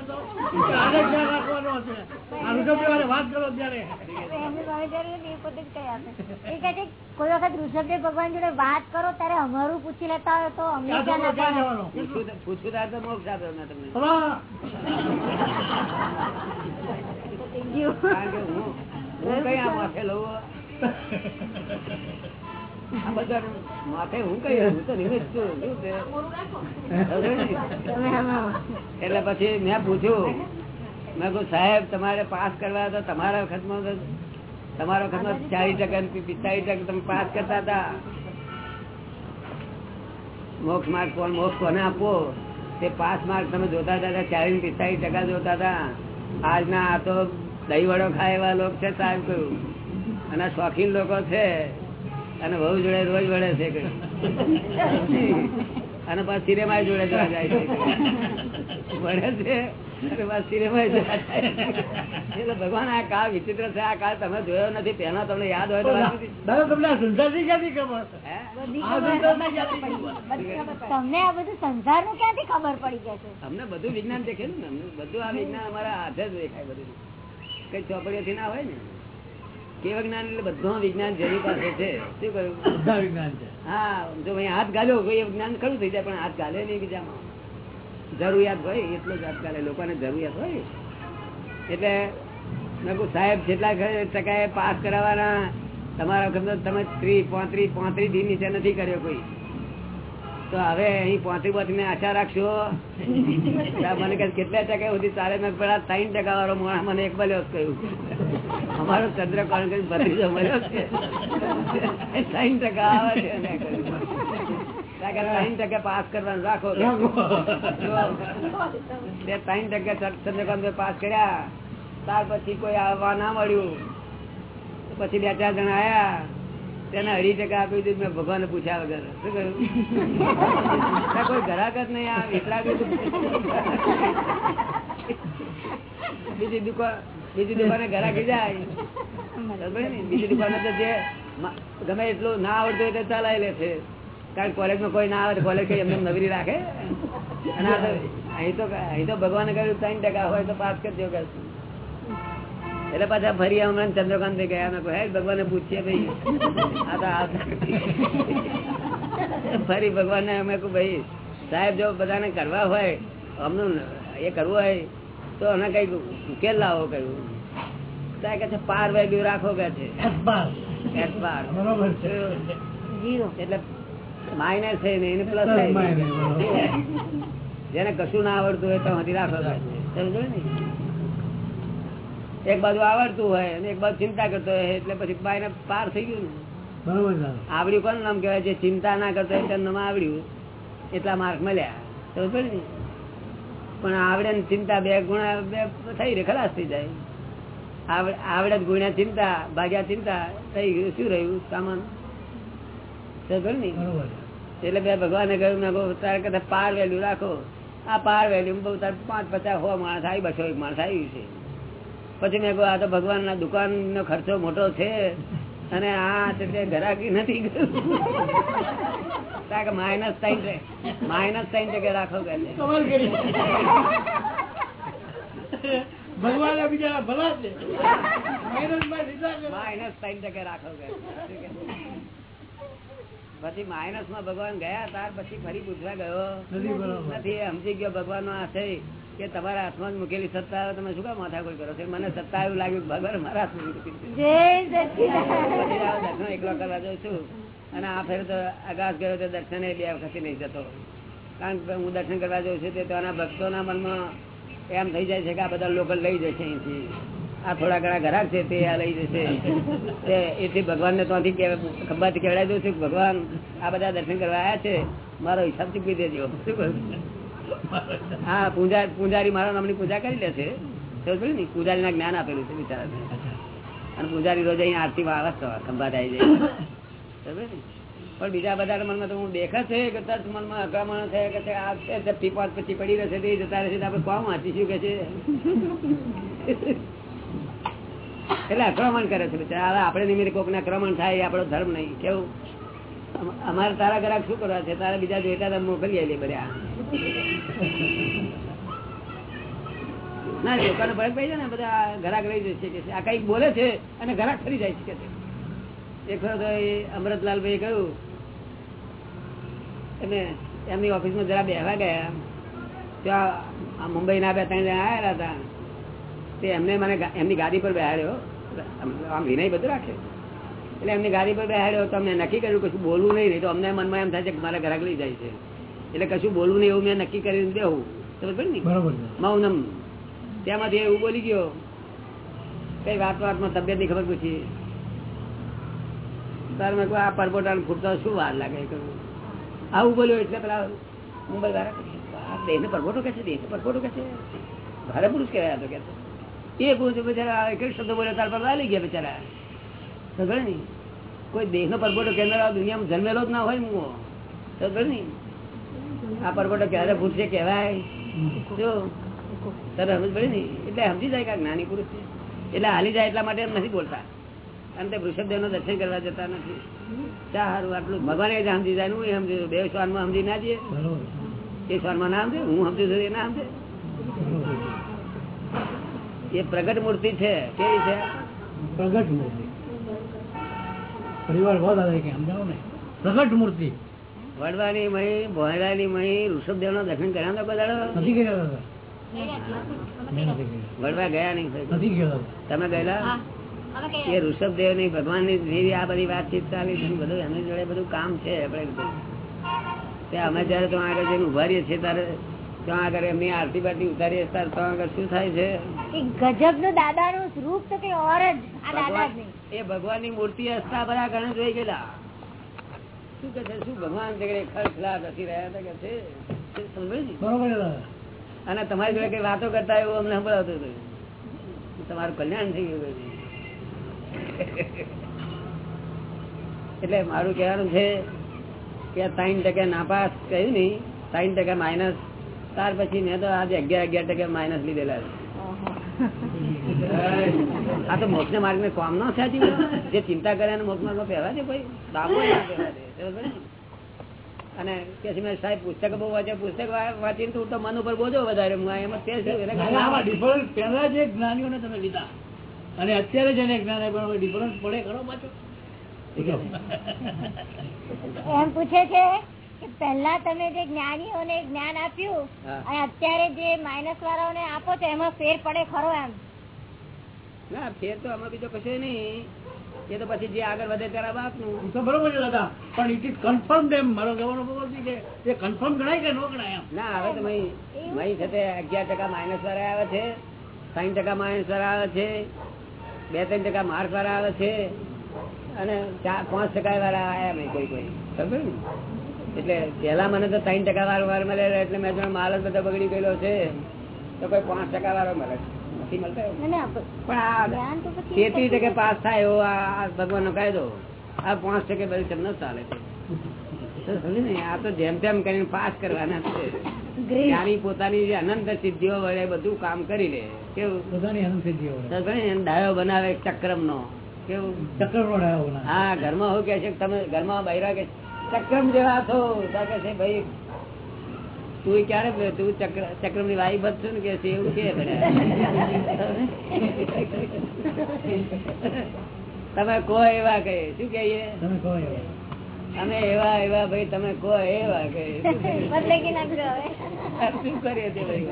કોઈ વખત ઋષભદેવ ભગવાન જોડે વાત કરો ત્યારે અમારું પૂછી લેતા હોય તો અમે જવાનો પૂછ્યું તો- તો મોક્ષ આપ્યો ના તમને. હું કઈ આ માથે લઉં માથે હું કઈ હું તો છું? એટલે પછી મેં પૂછ્યું. મેં કહું સાહેબ તમારે પાસ કરવા તો તમારા વખતમાં તમારા વખતમાં ચાલીસ ટકા પિસ્તાલીસ ટકા તમે પાસ કરતા હતા. મોક્ષ માર્ક કોણ મોક્ષ કોને આપવો? તે પાસ માર્ક તમે જોતા હતા ચાલીસ પિસ્તાલીસ ટકા જોતા હતા. આજના આ તો દહીં વડો ખાય એવા લોકો છે સાહેબ કહ્યું અને શોખીન લોકો છે. અને વહુ જોડે રોજ વળે છે અને પાછ સિનેમા જોડે જોવા જાય છે વળે છે ભગવાન આ કાળ વિચિત્ર છે આ કાળ તમે જોયો નથી પેલા તમને યાદ હોય તો તમને સંસારથી ખબર? હે? આ સંસારથી ક્યાંથી ખબર? તમને આ બધું સંસારનું ક્યાંથી ખબર પડી ગયા છે? અમને બધું વિજ્ઞાન દેખેલું ને બધું આ વિજ્ઞાન અમારા હાથે જ દેખાય બધું. કઈ ચોપડીઓથી ના હોય ને? કેવ જ્ઞાન એટલે બધું વિજ્ઞાન જેની પાસે છે. શું કહ્યું? બધા વિજ્ઞાન છે. હા જો હાથ ગાલ્યો કોઈ જ્ઞાન ખરું થઈ જાય પણ હાથ ગાલે નહીં બીજામાં. જરૂરિયાત હોય એટલો જ હાથ ગાલે લોકોને જરૂરિયાત હોય. એટલે મેં સાહેબ જેટલા ટકા પાસ કરાવવાના તમારા વખત તમે ત્રીસ પાંત્રીસ પાંત્રીસ દિન નીચે નથી કર્યો કોઈ. તો હવે અહીં પાંત્રીસ પાંત્રીસ આશા રાખશો. મને કહે કેટલા ટકા સુધી ચાલે મેં પેલા ત્રણ ટકા વાળો મોણા મને એક મળ્યો કહ્યું. અમારો ચંદ્રકાંત કરી ભત્રીજો મળ્યો છે. ત્રણ ટકા આવે છે. ત્રણ ટકા પાસ કરવાનું રાખો બે ત્રણ ટકા ચંદ્રકાંત પાસ કર્યા. ત્યાર પછી કોઈ આવવા ના મળ્યું. પછી બે ચાર જણા આયા. તેને અઢી ટકા આપી દીધું મેં ભગવાન પૂછ્યા વગર. શું કહ્યું કોઈ ઘરાક જ નહીં આ વિતરાગ બીજી દુકાન બીજી દુકાને ઘરાકી જાય. બીજી દુકાને જે ગમે એટલું ના આવડતું તે ચલાવી લે છે. કારણ કોલેજમાં કોઈ ના આવે કોલેજ કઈ એમને નવરી રાખે? અને અહીં તો અહીં તો ભગવાને કહ્યું, ત્રણ ટકા હોય તો પાસ કરજો કે એટલે પાછા ફરી હમણાં ચંદ્રકાંત ગયા મેં ભગવાને પૂછીએ ભાઈ. આ તો આ ફરી ભગવાનને અમે કહું ભાઈ સાહેબ જો બધાને કરવા હોય અમનું એ કરવું હોય તો અમે કંઈક ઉકેલ લાવો કહ્યું. સાહેબ કે છે પાર વેલ્યુ રાખો કે છે. એટલે માઇનસ છે ને એને પ્લસ Minus, જેને કશું ના આવડતું હોય તો હજી રાખો કે સમજો ને? એક બાજુ આવડતું હોય અને એક બાજુ ચિંતા કરતો હોય એટલે પછી બાયને પાર થઈ ગયું બરોબર આવડ્યું કોણ નામ કહેવાય? જે ચિંતા ના કરતો હોય તેનું નામ આવડ્યું. એટલા માર્ક મળ્યા. સમજ ને? પણ આવડે ને ચિંતા બે ગુણા બે થઈ રહે ખલાસ થઈ જાય. આવડે જ ગુણ્યા ચિંતા ભાગ્યા ચિંતા થઈ ગયું. શું રહ્યું? સામાન. સમજ ને? એટલે બે ભગવાને કહ્યું મેં તારે કદાચ પાર વેલ્યુ રાખો. આ પાર વેલ્યુ બહુ તાર પાંચ પચાસ હો માણસ આવી બસો એક માણસ આવ્યું છે. પછી મેં આ તો ભગવાનના દુકાનનો ખર્ચો મોટો છે અને આ ઘરાકી નથી માઇનસ સાઈન માઇનસ સાઈન રાખો છે. ભગવાન ભલા છે. છે. માઇનસ સાઈન રાખો કે છે. પછી માઇનસમાં ભગવાન ગયા ત્યાર પછી ફરી પૂછવા ગયો. નથી સમજી ગયો ભગવાન નો આશય. કે તમારા હાથમાં મૂકેલી સત્તા આવે, તમે શું કામ માથા કોઈ કરો છો? મને સત્તા એવું લાગ્યું ભગવાન મારા હાથમાં એકલો કરવા જાઉં છું. અને આ ફેર તો આકાશ ગયો તો દર્શન બે વખત નહીં જતો. કારણ કે હું દર્શન કરવા જાઉં છું તો આના ભક્તોના મનમાં એમ થઈ જાય છે કે આ બધા લોકો લઈ જશે અહીંથી. આ થોડા ઘણા ઘરાક છે તે આ લઈ જશે એથી ભગવાનને ત્યાંથી ખંભાથી કહેવાય દઉં છું ભગવાન આ બધા દર્શન કરવા આવ્યા છે. મારો હિસાબ ચૂકવી દેજો. શું કહું? પૂજારી મારા નામની પૂજા કરી લે છે. સમજ પડી ને જ્ઞાન આપેલું છે બિચારા અને પૂજારી રોજ અહીંયા આરતી માં આવે ખંભાત આવી જાય પણ બીજા બધા મનમાં તો હું દેખે છે કે મનમાં અકળામણ છે કે આ છે ચપટી પાંચ પછી પડી રહેશે તે જતા રહેશે આપણે કોમ વાંચીશું કે છે? એટલે આક્રમણ કરે છે બિચારા. હવે આપણે નિમિત્તે કોકને આક્રમણ થાય આપણો ધર્મ નહીં. કેવું? અમારે તારા ગ્રાહક શું કરવા છે? તારા બીજા જોઈતા મોકલી આવી બધા ના લોકોને ફરક પડી જાય ને, બધા ઘરાક રહી કે છે. આ કંઈક બોલે છે અને ઘરાક ફરી જાય છે કે એક વખત અમૃતલાલભાઈ કહ્યું અને એમની ઓફિસમાં જરા બેહવા ગયા, ત્યાં મુંબઈના બે ત્રણ જણા આવેલા હતા, તે એમને મને એમની ગાડી પર બેહાડ્યો, આમ- વિનય બધું રાખે એટલે એમની ગાડી પર બેહાડ્યો, તો અમને નક્કી કર્યું કશું બોલવું નહીં તો અમને મનમાં એમ થાય છે કે મારા ઘરાક લઈ જાય છે એટલે કશું બોલવું નહીં એવું મેં નક્કી કરીને દેવું સમજ ને? મૌનમ. ત્યાંમાંથી એવું બોલી ગયો. કઈ વાત વાતમાં તબિયતની ખબર પૂછી. તાર મેં આ પરબોટા ફૂટતા શું વાર લાગે? આવું બોલ્યો એટલે પેલા મુંબઈ વાળા દેહ ને પરબોટો કે છે? દેહ પરબોટો કે છે? ભારે પુરુષ કહેવાય તો કે એ પૂછ્યું બિચારા એક શબ્દ બોલ્યો તાર પર લઈ ગયા બિચારા. ખબર નહીં કોઈ દેહ નો પરબોટો કેનાર દુનિયામાં જન્મેલો જ ના હોય હું ખબર ને? આ પરબોટો ક્યારે ભૂલશે કેવાય જો તરત સમજ પડે ને? એટલે સમજી જાય કે જ્ઞાની પુરુષ છે. એટલે હાલી જાય એટલા માટે એમ નથી બોલતા. અને તે વૃષભદેવનું દર્શન કરવા જતા નથી. સારું આટલું. ભગવાન સમજી જાય હું સમજી. બે બે શ્વાનમાં સમજી ના જઈએ. એ એ શ્વાનમાં ના સમજે, હું સમજુ છું એ ના સમજે. એ પ્રગટ મૂર્તિ છે. કેવી છે? પ્રગટ મૂર્તિ. પરિવાર બહુ દાદા કે સમજાવો ને? પ્રગટ મૂર્તિ. વડવાની મહી ભોયડાની મહી ઋષભદેવ નો દર્શન કર્યા હતા બધા નથી ગયા વડવા ગયા નહીં નથી ગયા તમે ગયેલા? એ ઋષભદેવની ભગવાનની આ બધી વાતચીત ચાલી છે બધું એમની જોડે બધું કામ છે આપણે તે અમે જયારે ત્યાં આગળ જઈને ઊભા રહીએ છીએ ત્યારે ત્યાં આગળ એમની આરતી બારતી ઉતારીએ ત્યારે ત્યાં આગળ શું થાય છે? ગજબનું દાદા નું રૂપ તો કઈ ઓર જ આ દાદા જ નહીં. ભગવાન- એ ભગવાનની મૂર્તિ હસતા બધા ઘણા જોઈ ગયેલા. શું કે છે? શું ભગવાન છે કે નથી રહ્યા હતા કે છે? શું સમજાયું ને? બરોબર છે દાદા. અને તમારી જોડે કઈ વાતો કરતા એવું અમને સંભળાવતું હતું? તમારું કલ્યાણ થઈ ગયું એટલે મારું કહેવાનું છે કે ત્રણ ટકા નાપાસ કહ્યું ને ત્રણ ટકા માઇનસ ત્યાર પછી મેં તો આજે અગિયાર અગિયાર ટકા માઇનસ લીધેલા છે. આ તો મોક્ષ માર્ગ ને કામ નો સાચી જે ચિંતા કરે એને મોક્ષ માર્ગ પહેલા છે કોઈ? બાપો? અને પછી મેં સાહેબ પુસ્તક બહુ વાંચે પુસ્તક વાંચીને તો મન ઉપર બોજો વધારે. હું એમાં તે ડિફરન્સ પહેલા જે જ્ઞાનીઓને તમે લીધા અને અત્યારે જેને જ્ઞાન આપ્યું ડિફરન્સ પડે ખરો પાછો? એમ પૂછે છે કે પહેલા તમે જે જ્ઞાનીઓને જ્ઞાન આપ્યું અને અત્યારે જે માઇનસ વાળાઓને આપો છો એમાં ફેર પડે ખરો એમ? ના ફેર તો આમાં બીજો કશું નહીં. એ તો પછી જે આગળ વધે ત્યારે બાપનું એ તો બરોબર છે દાદા પણ ઇટ ઇઝ કન્ફર્મ એમ. મારો કહેવાનો બરોબર છે. કે એ કન્ફર્મ ગણાય કે ન ગણાય એમ? ના હવે તો મહી મહી છે તે અગિયાર ટકા માઇનસ વાળા આવે છે સાઈઠ ટકા માઇનસ વાળા આવે છે બે ત્રણ ટકા માર્ક વાળા આવે છે અને ચાર પાંચ ટકા વાળા આવ્યા મેં કોઈ કોઈ. સમજ ને? એટલે પેલા મને તો ત્રણ ટકા વાળો વાર મળે એટલે મેં માલ જ બધો બગડી ગયેલો છે. તો કોઈ પાંચ ટકા વાળો મળે નથી મળતો. ના, ના, પણ આ જ્ઞાન તો પછી તેત્રીસ ટકે પાસ થાય એવો આ આ ભગવાનનો કાયદો. આ પાંચ ટકે બધું કેમ ચાલે છે ને આ તો જેમ તેમ કરીને પાસ કરવાના છે. જ્ઞાની પોતાની જે અનંત સિદ્ધિઓ વડે બધું કામ કરી લે. કેવું? બધાની અનંત સિદ્ધિઓ વડે. તો ઘણી એને ડાયો બનાવે ચક્રમ નો કેવું ચક્રમ નો હા ઘરમાં હું કે છે કે તમે ઘરમાં બૈરા કે ચક્રમ જેવા છો. તો કે છે ભાઈ તું ક્યારે તું ચક્ર ચક્રમની વાઈ બધ ને કે એવું કે તમે કો એવા કહે શું કહીએ? તમે કહો એવા. અમે એવા એવા ભાઈ તમે કો એવા કહે શું કરીએ તે ભાઈ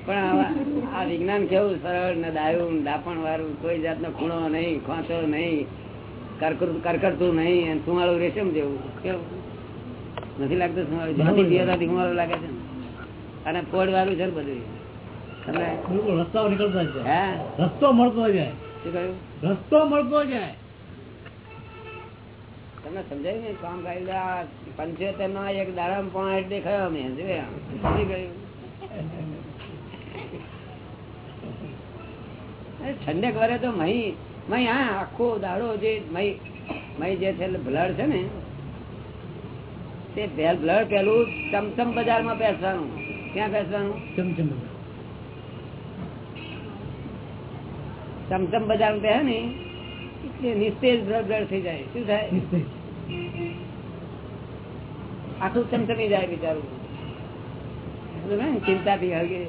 પણ આવા- આ વિજ્ઞાન કેવું સરળ ને દાયું દાપણ વાળું કોઈ જાતનો ખૂણો નહીં ખોંચો નહીં કરકરું- કરકરતું નહીં અને સુમાળું રેશમ જેવું. કેવું? નથી લાગતો જ્યાંથી પીવાથી સુમાળું લાગે છે? અને ફોડ વાળું છે બધું. તમે બિલકુલ રસ્તાઓ નીકળતા જ જાય. રસ્તો મળતો જાય. રસ્તો મળતો જાય. તમને સમજાયું ને કામ કરી પંચોતેર નો એક દાડા પોણા દેખાયો અમે સમજી ગયું ઠંડક વરે તો મહી મહી હા આખો દાડો જે મહી મહી જે છે બ્લડ છે ને તે બ્લડ પેલું ચમચમ બજારમાં બેસવાનું. ક્યાં બેસવાનું? ચમચમ ચમચમ બજારમાં બેસે ને એટલે નિસ્તેજ બ્લડ બ્લડ થઈ જાય. શું થાય? આખું ચમચમી જાય બિચારું? ચિંતાથી હળગી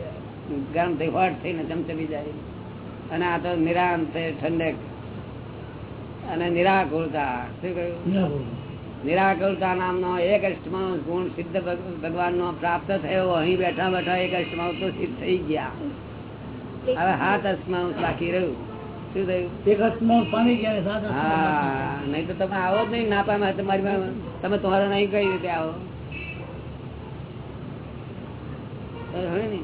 ગરમ થઈ હોટ થઈને ચમચમી જાય. અને આ તો નિરાંત ઠંડક. અને નિરાકુરતા શું કહ્યું. નિરાકુરતા નામનો એક અષ્ટમાં ગુણ સિદ્ધ ભગવાન નો પ્રાપ્ત થયો અહીં બેઠા બેઠા એક અષ્ટમાં તો સિદ્ધ થઈ ગયા હવે હાથ અષ્ટમાં બાકી રહ્યું શું થયું એક હાથમાં પાણી ગયા ને સાત હાથમાં હા નહીં તો તમે આવો જ નહીં ના પામે તમારી પાસે તમે તમારે નહીં કઈ રીતે આવો તો હવે ને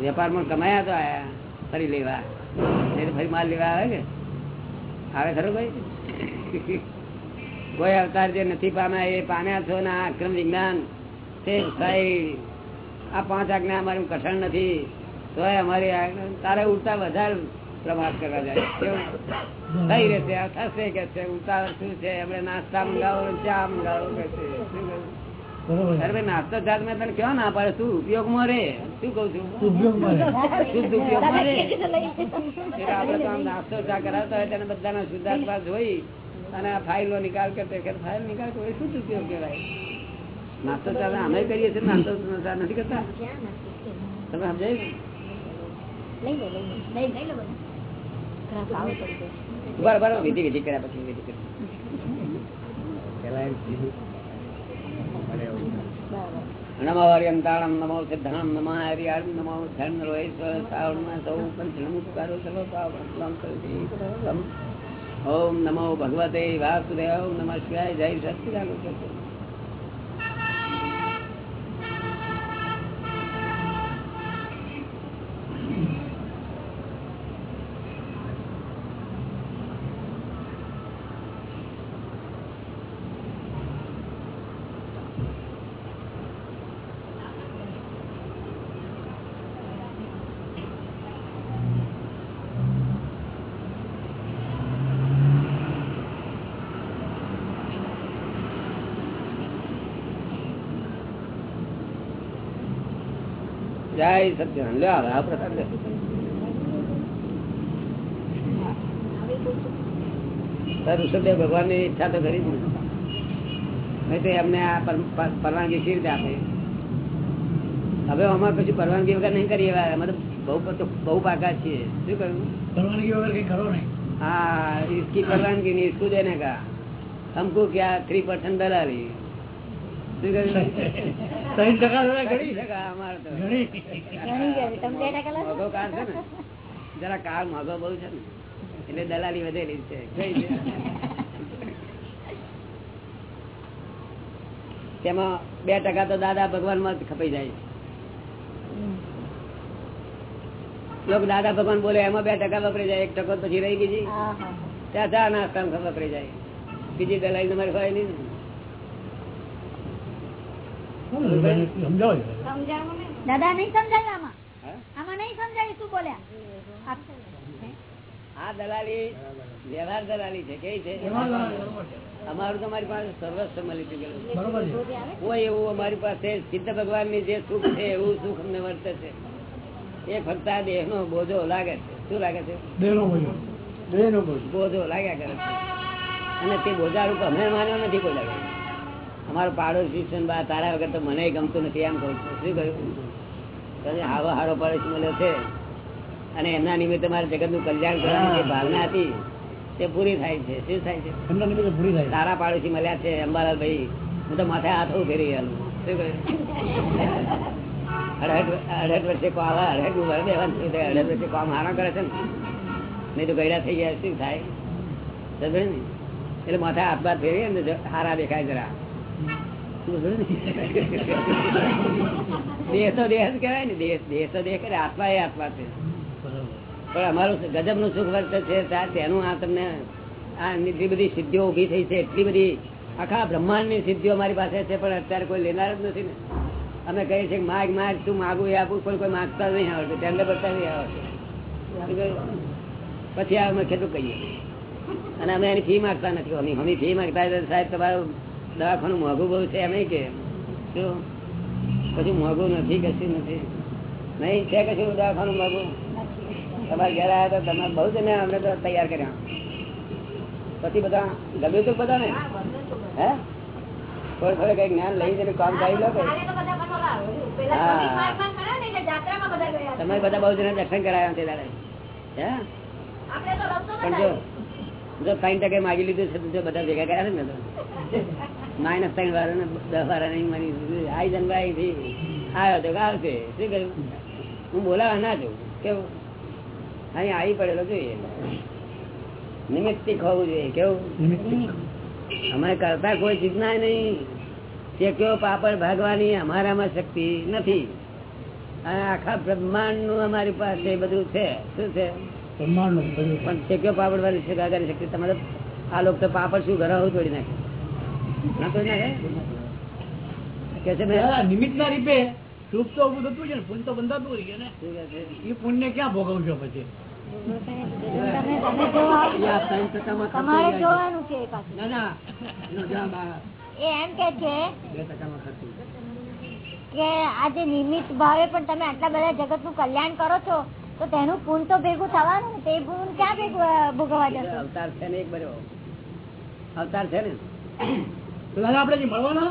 વેપારમાં કમાયા તો આયા ફરી લેવા નહીં તો ફરી માલ લેવા આવે કે આવે ખરો ભાઈ કોઈ અવતાર જે નથી પામ્યા એ પામ્યા છો ના આ અક્રમ વિજ્ઞાન? તે આ પાંચ આજ્ઞા અમારું કઠણ નથી. તો અમારી તારે ઉડતા વધારે પ્રમાદ કરવા જાય. કેવું? થઈ રહેશે થશે કે છે? ઉતાવળ શું છે? આપણે નાસ્તા મંગાવો ચા મંગાવો કે છે? નાસ્તો જાત મેં તને કેવા ના પાડે? શું ઉપયોગમાં રે. શું કઉ છું. શુદ્ધ ઉપયોગમાં રે. આમ નાસ્તો ચા કરાવતા હોય તેને બધાના શુદ્ધાત્મા જોઈ અને આ ફાઇલો નિકાલ કરતે કે ફાઇલ નિકાલ કરો એ શુદ્ધ ઉપયોગ કહેવાય? નાસ્તો ચા અમે કરીએ છીએ નાસ્તો ચા નથી કરતા? તમે સમજાય ને? લઈ લો લઈ લો લઈ લઈ લો બધું. ઘણા ભાવ પડી જાય. બરાબર બરાબર વિધિ વિધિ કર્યા પછી વિધિ કરી બરાબર નમો હરિયંતાણમ નમો સિદ્ધાણમ નમો હરિયાળ નમો ધન રોહેશ્વર શ્રાવણ સૌ પંચનમસ્કારો સર્વ પાવન કરતી ઓમ નમો ભગવતે વાસુદેવ નમઃ શિવાય જય સચિદાનંદ જય સત્યનારાયણ લ્યો હવે આ પ્રસાદ લ્યો. સર ઋષભદેવ ભગવાન ની ઈચ્છા તો કરી જ ને નહીં તો એમને આ પર- પર- પરવાનગી સી રીતે આપે હવે અમારે કશું પરવાનગી વગર નહીં કરીએ અમે તો બહુ પતો- બહુ પાકા છીએ શું કહ્યું પરવાનગી વગર કઈ કરો નહીં हाँ इसकी परवानगी नहीं इसको देने का हमको क्या थ्री परसेंट दलाली શું કહ્યું? ત્રણ ટકા જરા ઘણી. અમારે તો. ઘણી. કાર છે ને. જરા કાર મોઘો બહુ છે ને. એટલે દલાલી વધેલી છે. તેમાં બે ટકા તો દાદા ભગવાનમાં ખપાઈ જાય. લોકો દાદા ભગવાન બોલે એમાં બે ટકા વપરાઈ જાય એક ટકો પછી રહી બીજી હા હા ત્યાં ચા નાસ્તા વપરાઈ જાય. બીજી દલાલી તમારી હોય નહીં. દાદા નહીં સમજાયું આમાં. આમાં નહીં સમજાયું શું બોલ્યા? આ દલાલી વ્યવહાર દલાલી છે કઈ છે? એમાં બરોબર છે. અમારું તો પાસે સર્વસ્વ મળી ચુકેલું છે. બરોબર છે. કોઈ એવું અમારી પાસે સિદ્ધ ભગવાનની જે સુખ છે એવું સુખ અમને વર્તે છે. એ ફક્ત આ દેહ નો બોજો લાગે છે. શું લાગે છે? બોજો. દેહનો બોજો. બોજો લાગ્યા કરે છે. અને તે બોજા રૂપ અમે માન્યો નથી કોઈ લાગે અમારો પાડોશી છે બા તારા વગર તો મને ગમતું નથી એમ કહું છું. શું કહ્યું? આવો હારો પાડોશી મળ્યો છે. અને એમના નિમિત્તે મારે જગતનું કલ્યાણ કરવાની જે ભાવના હતી તે પૂરી થાય છે. શું થાય છે? એમના નિમિત્તે પૂરી થાય તારા પાડોશી મળ્યા છે અંબાલાલ ભાઈ હું તો માથે હાથ ફેરી ગયેલું શું કહ્યું? અઢાર વર્ષે કામ અઢાર વર્ષ દેવાનું શું થાય. અઢાર વર્ષે કોમ હારા કરે છે ને? નહીં તો ગયડા થઈ ગયા. શું થાય? સમજે ને? એટલે માથે હાથ બાથ ફેરી ને હારા દેખાય જરા. ને? અમારું ગજબનું સુખ વર્ત છે તેનું આ તમને એટલી બધી સિદ્ધિઓ ઊભી થઈ છે, એટલી બધી આખા બ્રહ્માંડની સિદ્ધિઓ અમારી પાસે છે, પણ અત્યારે કોઈ લેનાર જ નથી ને. અમે કહીએ છીએ માગ માગ, તું માગું એ આપું, પણ કોઈ માગતા નહીં આવડતું, ટેન્ડર પડતા નહીં આવડતું. પછી અમે કેટલું કહીએ. અને અમે એની ફી માગતા નથી, અમે ફી માગતા સાહેબ, તમારું દવાખાનું મોઘું બહુ છે એમ કે. શું? કશું મોઘું નથી કશું નથી. નહીં છે કશું દવાખાનું મોઘું? તમારે ઘરે આવ્યા તો તમે બહુ જને અમને તો તૈયાર કર્યા. પછી બધા ગમ્યું તું બધાને? હે થોડે થોડે કઈ જ્ઞાન લઈ જઈને કામ કરી લો હા. તમે બધા બહુ જણા દર્શન કરાયા છે દાદા હે? પણ જો જો ત્રણ ટકે માગી લીધું છે તો બધા ભેગા કર્યા છે ને તો. માઇનસ ત્રણ વાર દસ વાર નહીં આઈ જનભાઈ થી આવ્યો તો આવશે શું કર્યું? હું બોલાવા ના છું કેવું? અહીં આવી પડેલો જોઈએ. નિમિત્તિક હોવું જોઈએ. કેવું? અમે કરતા કોઈ ચીજના નહીં. કે કયો પાપડ ભાગવાની અમારામાં શક્તિ નથી. આખા બ્રહ્માંડનું અમારી પાસે બધું છે. શું છે? બ્રહ્માંડ પણ તે કયો પાપડ વાળી છે શક્તિ? તમારે આ લોકો તો પાપડ શું ઘર તોડી નાખે. ના દાદા, નિમિત્તના રૂપે સુખ તો ઉભું થતું છે ને પુણ્ય તો બંધાતું રહી ને? એ પુણ્ય ક્યાં ભોગવશો પછી? તમે તમે જોવા- તમારે જોવાનું છે એ પાછું. ના ના. એનો જવાબ આ એ એમ કે છે બે ટકામાં ખર્ચું. કે આ જે નિમિત્ત ભાવે પણ તમે આટલા બધા જગતનું કલ્યાણ કરો છો તો તેનું પૂન તો ભેગું થવાનું ને તે પૂન ક્યાં ભેગું ભોગવવા જશે? અવતાર છે ને એક બરો અવતાર છે ને? દાદા આપડે જે મળવાના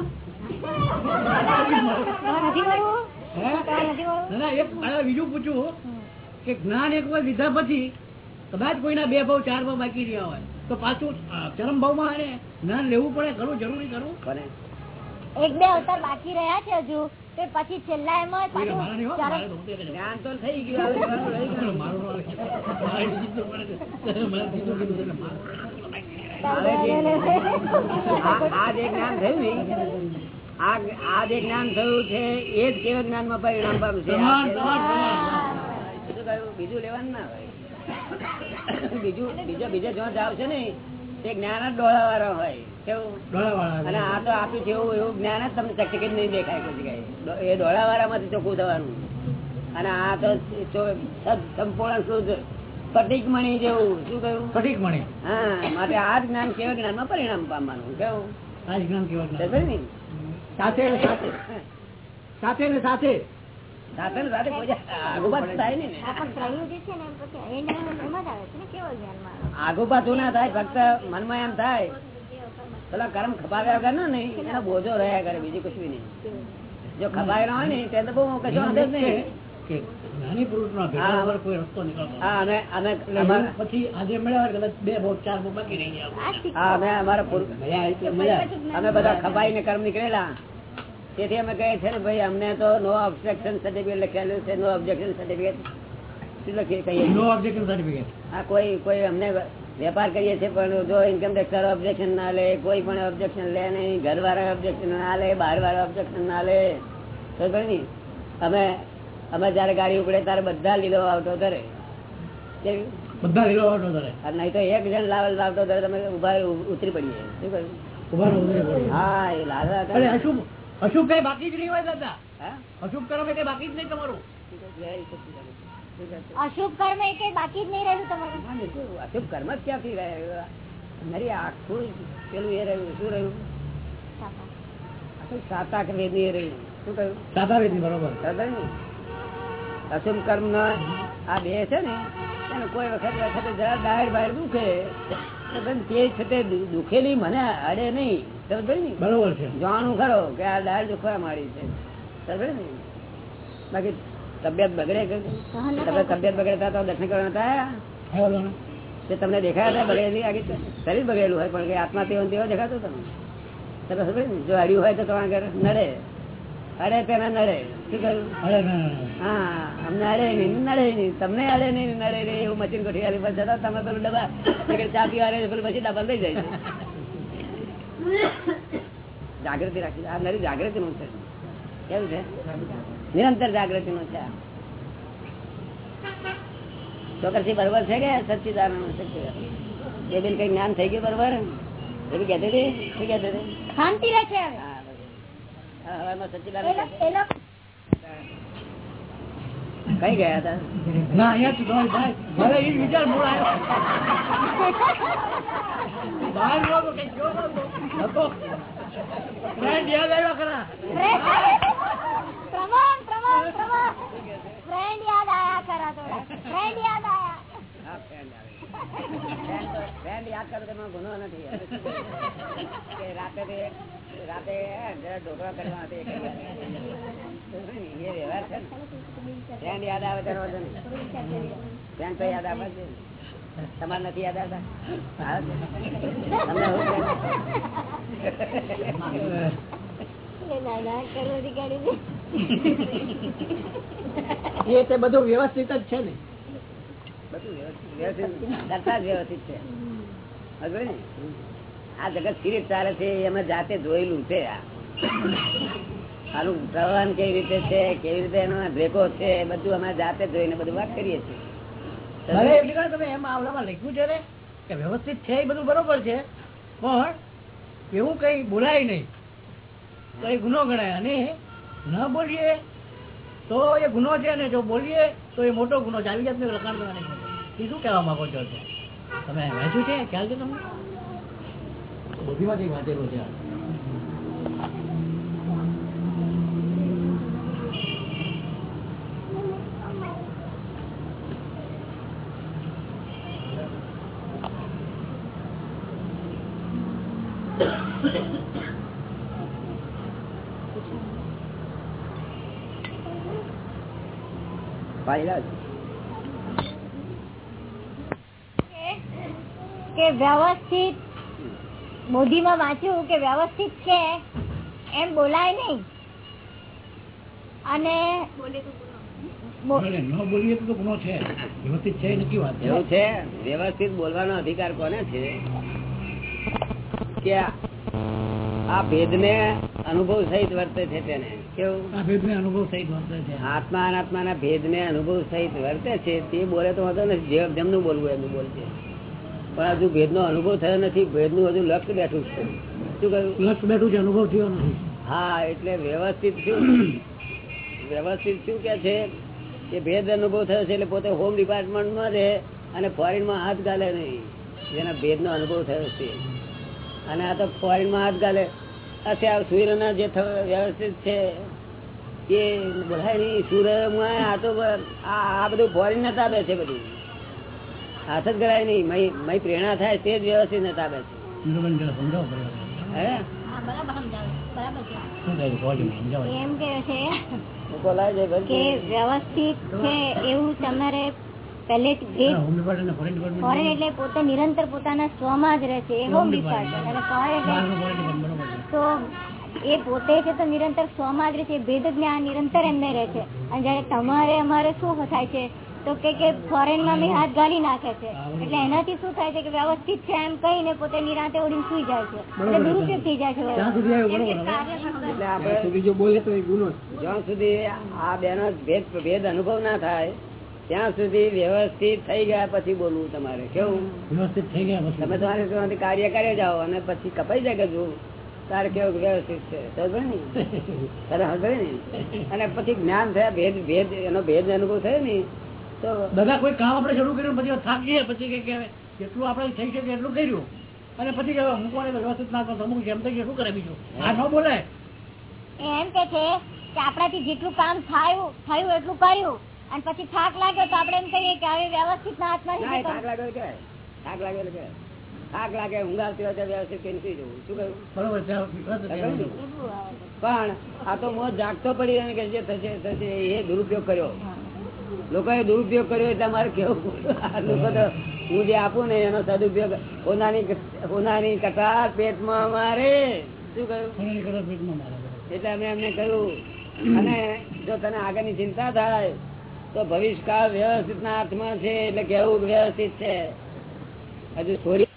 બીજું પૂછવું કે જ્ઞાન એક વાર લીધા પછી કદાચ કોઈના બે ભાવ ચાર ભાવ બાકી રહ્યા હોય તો પાછું ચરમ ભાવમાં જ્ઞાન લેવું પડે ખરું જરૂરી ખરું પડે એક બે અવતાર બાકી રહ્યા છે હજુ તે પછી છેલ્લા એમાં. જ્ઞાન તો થઈ ગયું આ- આ જે જ્ઞાન થયું ને આ આ જે જ્ઞાન થયું છે એ જ કેવા જ્ઞાનમાં પરિણામ પ્રમાણ. બીજું લેવાનું ના હોય. બીજું બીજો બીજો જો જાવ છે ને તે જ્ઞાન જ ડોળા વાળા હોય. કેવું? અને આ તો આપ્યું છે એવું એવું જ્ઞાન જ તમને ચકચકી જ નહીં દેખાય કોઈ જગ્યાએ. એ ડોળા વાળામાંથી ચોખ્ખું થવાનું. અને આ તો સંપૂર્ણ શુદ્ધ. સ્ફટિક જેવું શું કહ્યું? સટીક હા માટે આ જ્ઞાન કેવા જ્ઞાનમાં પરિણામ પામવાનું કેવું? આ જ્ઞાન કહેવાય જ્ઞાન. સાથે સાથે. સાથે ને સાથે. સાથે ને સાથે કોઈ આગુ પાછું થાય ને. ને ફક્ત મનમાં એમ થાય. પેલા કર્મ ખપાવ્યા વગર નો નહીં એનો બોજો રહ્યા કરે બીજું કશું નહીં. જો ખપાય હોય ને ત્યાં તો બહુ કશું જ નહીં. કે જ્ઞાની પુરુષનો ભેગા કોઈ રસ્તો નીકળતો અમે અમારા- પછી આજે મળ્યા કદાચ બે ભાવ ચાર ભાવ બાકી રહી ગયા આ શીખો. હા અમે અમારા પૂર્વ મળ્યા અમે બધા ખપાઈને કર્મ નીકળેલા. તેથી અમે કહીએ છીએ ને ભાઈ અમને તો નો ઓબ્જેક્શન સર્ટિફિકેટ લખેલું છે નો ઓબ્જેક્શન સર્ટિફિકેટ શું લખીએ કહીએ? નો ઓબ્જેક્શન સર્ટિફિકેટ હા કોઈ કોઈ અમને વેપાર કરીએ છીએ પણ જો ઇન્કમ ટેક્સ ઓબ્જેક્શન ના લે કોઈ પણ ઓબ્જેક્શન લે નહીં ઘર વાળા ઓબ્જેક્શન ના લે બહાર વાળા ઓબ્જેક્શન ના લે. ખબર નહીં અમે અમે જયારે ગાડી ઉપડે ત્યારે બધા લીલો આવતો ધરે. બધા લીલો આવતો ધરે. નહીં તો એક જણ લાવેલ લાવતો ધરે તમે ઊભા ઉતરી પડીએ. શું કહ્યું. હા એ લાવવા અશુભ અશુભ કઈ બાકી જ નહીં હોય દાદા. અશુભ કર્મ કઈ બાકી જ નહીં તમારું. અશુભ કર્મ એ કઈ બાકી જ નહીં રહ્યું તમારું? અશુભ કર્મ જ ક્યાંથી રહ્યું મારી આખું પેલું એ રહ્યું શું રહ્યું? આખું સાતા કે વેદની એ રહ્યું. શું કહ્યું? સાતા વેદી બરોબર? અશુભ કર્મ નો આ બે છે ને એને કોઈ વખત વખતે જરા દાળ બહાર દુખે. તો પણ તે છે તે દુ- દુખેલી મને અડે નહીં. સમજ ને? બરોબર છે. જાણું ખરો કે આ દાળ દુખવા મારી છે. સમજ ને? બાકી તબિયત બગડે તમે તબિયત બગડતા તો દર્શન કરવા નતા આયા? હા, બોલો ને. તે તમને દેખાયા હતા બગડેલી આગળ શરીર બગડેલું હોય પણ કે આત્મા તેવો તેવો દેખાતો તમે તમે ને? જો અડ્યું હોય તો તમારા ઘર નડે. અડે તેના નડે. તમને અડે છે નિરંતર જાગૃતિ નું છે. ચોકસી બરોબર છે કે સચ્ચિદાનંદ સચ્ચિદાનંદ એ બી કઈ જ્ઞાન થઈ ગયું બરોબર એ બી કહેતી હતી શું શાંતિ રહે છે હા બરોબર. કઈ ગયા હતા? ના અહીંયા જ ભાઈ ભલે એ વિચાર મૂળ આવ્યો. બહાર નહોતો, કંઈ ગયો ફ્રેન્ડ યાદ આવ્યા ખરા? પ્રમાણ પ્રમાણ પ્રમાણ. ફ્રેન્ડ યાદ આયા ખરા થોડા. ફ્રેન્ડ યાદ આયા હા, friend આવે. Friend તો- friend યાદ કરો તો ગુનો નથી હવે શું કે રાતે રાતે ઢોકળા કરવા એ કરી આપે. એ વ્યવહાર છે ને યાદ આવે તેનો વાંધો નહીં. તો યાદ આવે છે તમારે નથી યાદ આવતા. એ તે બધું વ્યવસ્થિત જ છે ને આ જગત કેવી ચાલે છે, એમાં જાતે જોયેલું છે આ. પ્રવહન કેવી રીતે છે, કેવી રીતે એનો ભેગો છે બધું અમે જાતે જોઈને બધું વાત કરીએ છીએ. તમે એમ આવડામાં લખ્યું છે ને, કે વ્યવસ્થિત છે એ બધું બરોબર છે, પણ એવું કઈ બોલાય નહીં. તો ગુનો ગણાય. અને ન બોલીએ તો એ ગુનો છે ને જો બોલીએ તો એ મોટો ગુનો છે. આવી જાતનું લખાણ કરવાની એ શું કહેવા માંગો છો? તમે વાંચ્યું છે ખ્યાલ છે તમને બુદ્ધિમાં કઈ વાંચેલું છે આ? પાડી લાવ. કે વ્યવસ્થિત બોધીમાં વાંચ્યું કે વ્યવસ્થિત છે એમ બોલાય નહીં. અને બો- બોલે, ન બોલીએ તો ગુનો છે? વ્યવસ્થિત છે એ નક્કી વાત છે. એવું છે? વ્યવસ્થિત બોલવાનો અધિકાર કોને છે? કે આ ભેદ ને અનુભવ સહિત વર્તે છે તેને? કેવું? આ ભેદને અનુભવ સહિત વર્તે છે. આત્મા અનાત્માના ભેદ ને અનુભવ સહિત વર્તે છે તે બોલે તો વાંધો નથી. જે જેમનું બોલવું એમનું બોલશે પણ હજુ ભેદ નો અનુભવ થયો નથી ભેદનું હજુ લક્ષ બેઠું છે. શું કહ્યું? લક્ષ બેઠું છે અનુભવ થયો નથી. હા એટલે વ્યવસ્થિત શું? વ્યવસ્થિત શું કે છે? કે ભેદ અનુભવ થયો છે એટલે પોતે હોમ ડિપાર્ટમેન્ટમાં રહે અને ફોરેનમાં હાથ ગાલે નહીં. જેના ભેદનો અનુભવ થયો છે. અને આ તો ફોરેનમાં હાથ ગાલે. અત્યારે સૂર્યના જે વ્યવસ્થિત છે એ બોલાય નહીં. સૂર્યમાં આ તો આ આ બધું ફોરેન ના તાબે છે બધું. હાથ જ કરાય નહીં. મય મય પ્રેરણા થાય તે જ વ્યવસ્થિત ના તાબે છે. એમ કે કે વ્યવસ્થિત એવું તમારે ફોરેન એટલે પોતે નિરંતર પોતાના સ્વમાં જ રહે છે એ હોમ અને ફોરેન એટલે ફોરેન ડિપાર્ટમેન્ટ બરોબર છે. તો એ પોતે છે તો નિરંતર સ્વમાં જ રહે છે ભેદ જ્ઞાન નિરંતર એમને રહે છે. અને જયારે તમારે અમારે શું થાય છે તો કે કે ફોરેનમાં હાથ ગાલી નાખે છે. એટલે એનાથી શું થાય છે કે વ્યવસ્થિત છે એમ કહીને પોતે નિરાંતે ઓડીને સુઈ જાય છે. એટલે દુરુપયોગ થઈ જાય છે જ્યાં સુધી આ બેનો ભેદ ભેદ અનુભવ ના થાય ત્યાં સુધી વ્યવસ્થિત થઈ ગયા પછી બોલવું તમારે. કેવું? વ્યવસ્થિત થઈ ગયા તમે તમારે કાર્ય કરે જાઓ અને પછી કપાઈ જાય કે તારે કેવું વ્યવસ્થિત છે? તારે સમજો ને અને પછી જ્ઞાન થયા ભેદ ભેદ એનો ભેદ અનુભવ થયો ને દાદા કોઈ કામ આપણે શરૂ કર્યું પછી થાકીએ પછી કે કે જેટલું આપણે થઈ શકે એટલું કર્યું. અને પછી કે મૂકવાને તો વ્યવસ્થિત ના કરતો? અમુક જેમ થઈ શું કરે બીજું? આ ન બોલે. એમ કે છે કે આપણાથી જેટલું કામ થયું થયું એટલું કર્યું. અને પછી થાક લાગ્યો તો આપણે એમ કહીએ કે હવે વ્યવસ્થિત ના હાથમાં થાક લાગ્યો કે થાક લાગ્યો કે થાક લાગે ઊંઘાવતી હોય વ્યવસ્થિત કઈ નથી જવું. શું કહ્યું. પણ આ તો મોત જાગતો પડી રહ્યો કે જે થશે થશે એ દુરુપયોગ કર્યો. લોકોએ દુરુપયોગ કર્યો એટલે અમારે કેવું લોકો તો હું જે આપું ને એનો સદુપયોગ ઓનાની કટાર પેટમાં મારે. શું કહ્યું? એટલે અમે એમને કહ્યું અને જો તને આગળની ચિંતા થાય તો ભવિષ્યકાળ વ્યવસ્થિત ના હાથમાં છે એટલે કેવું વ્યવસ્થિત છે? હજુ થોડી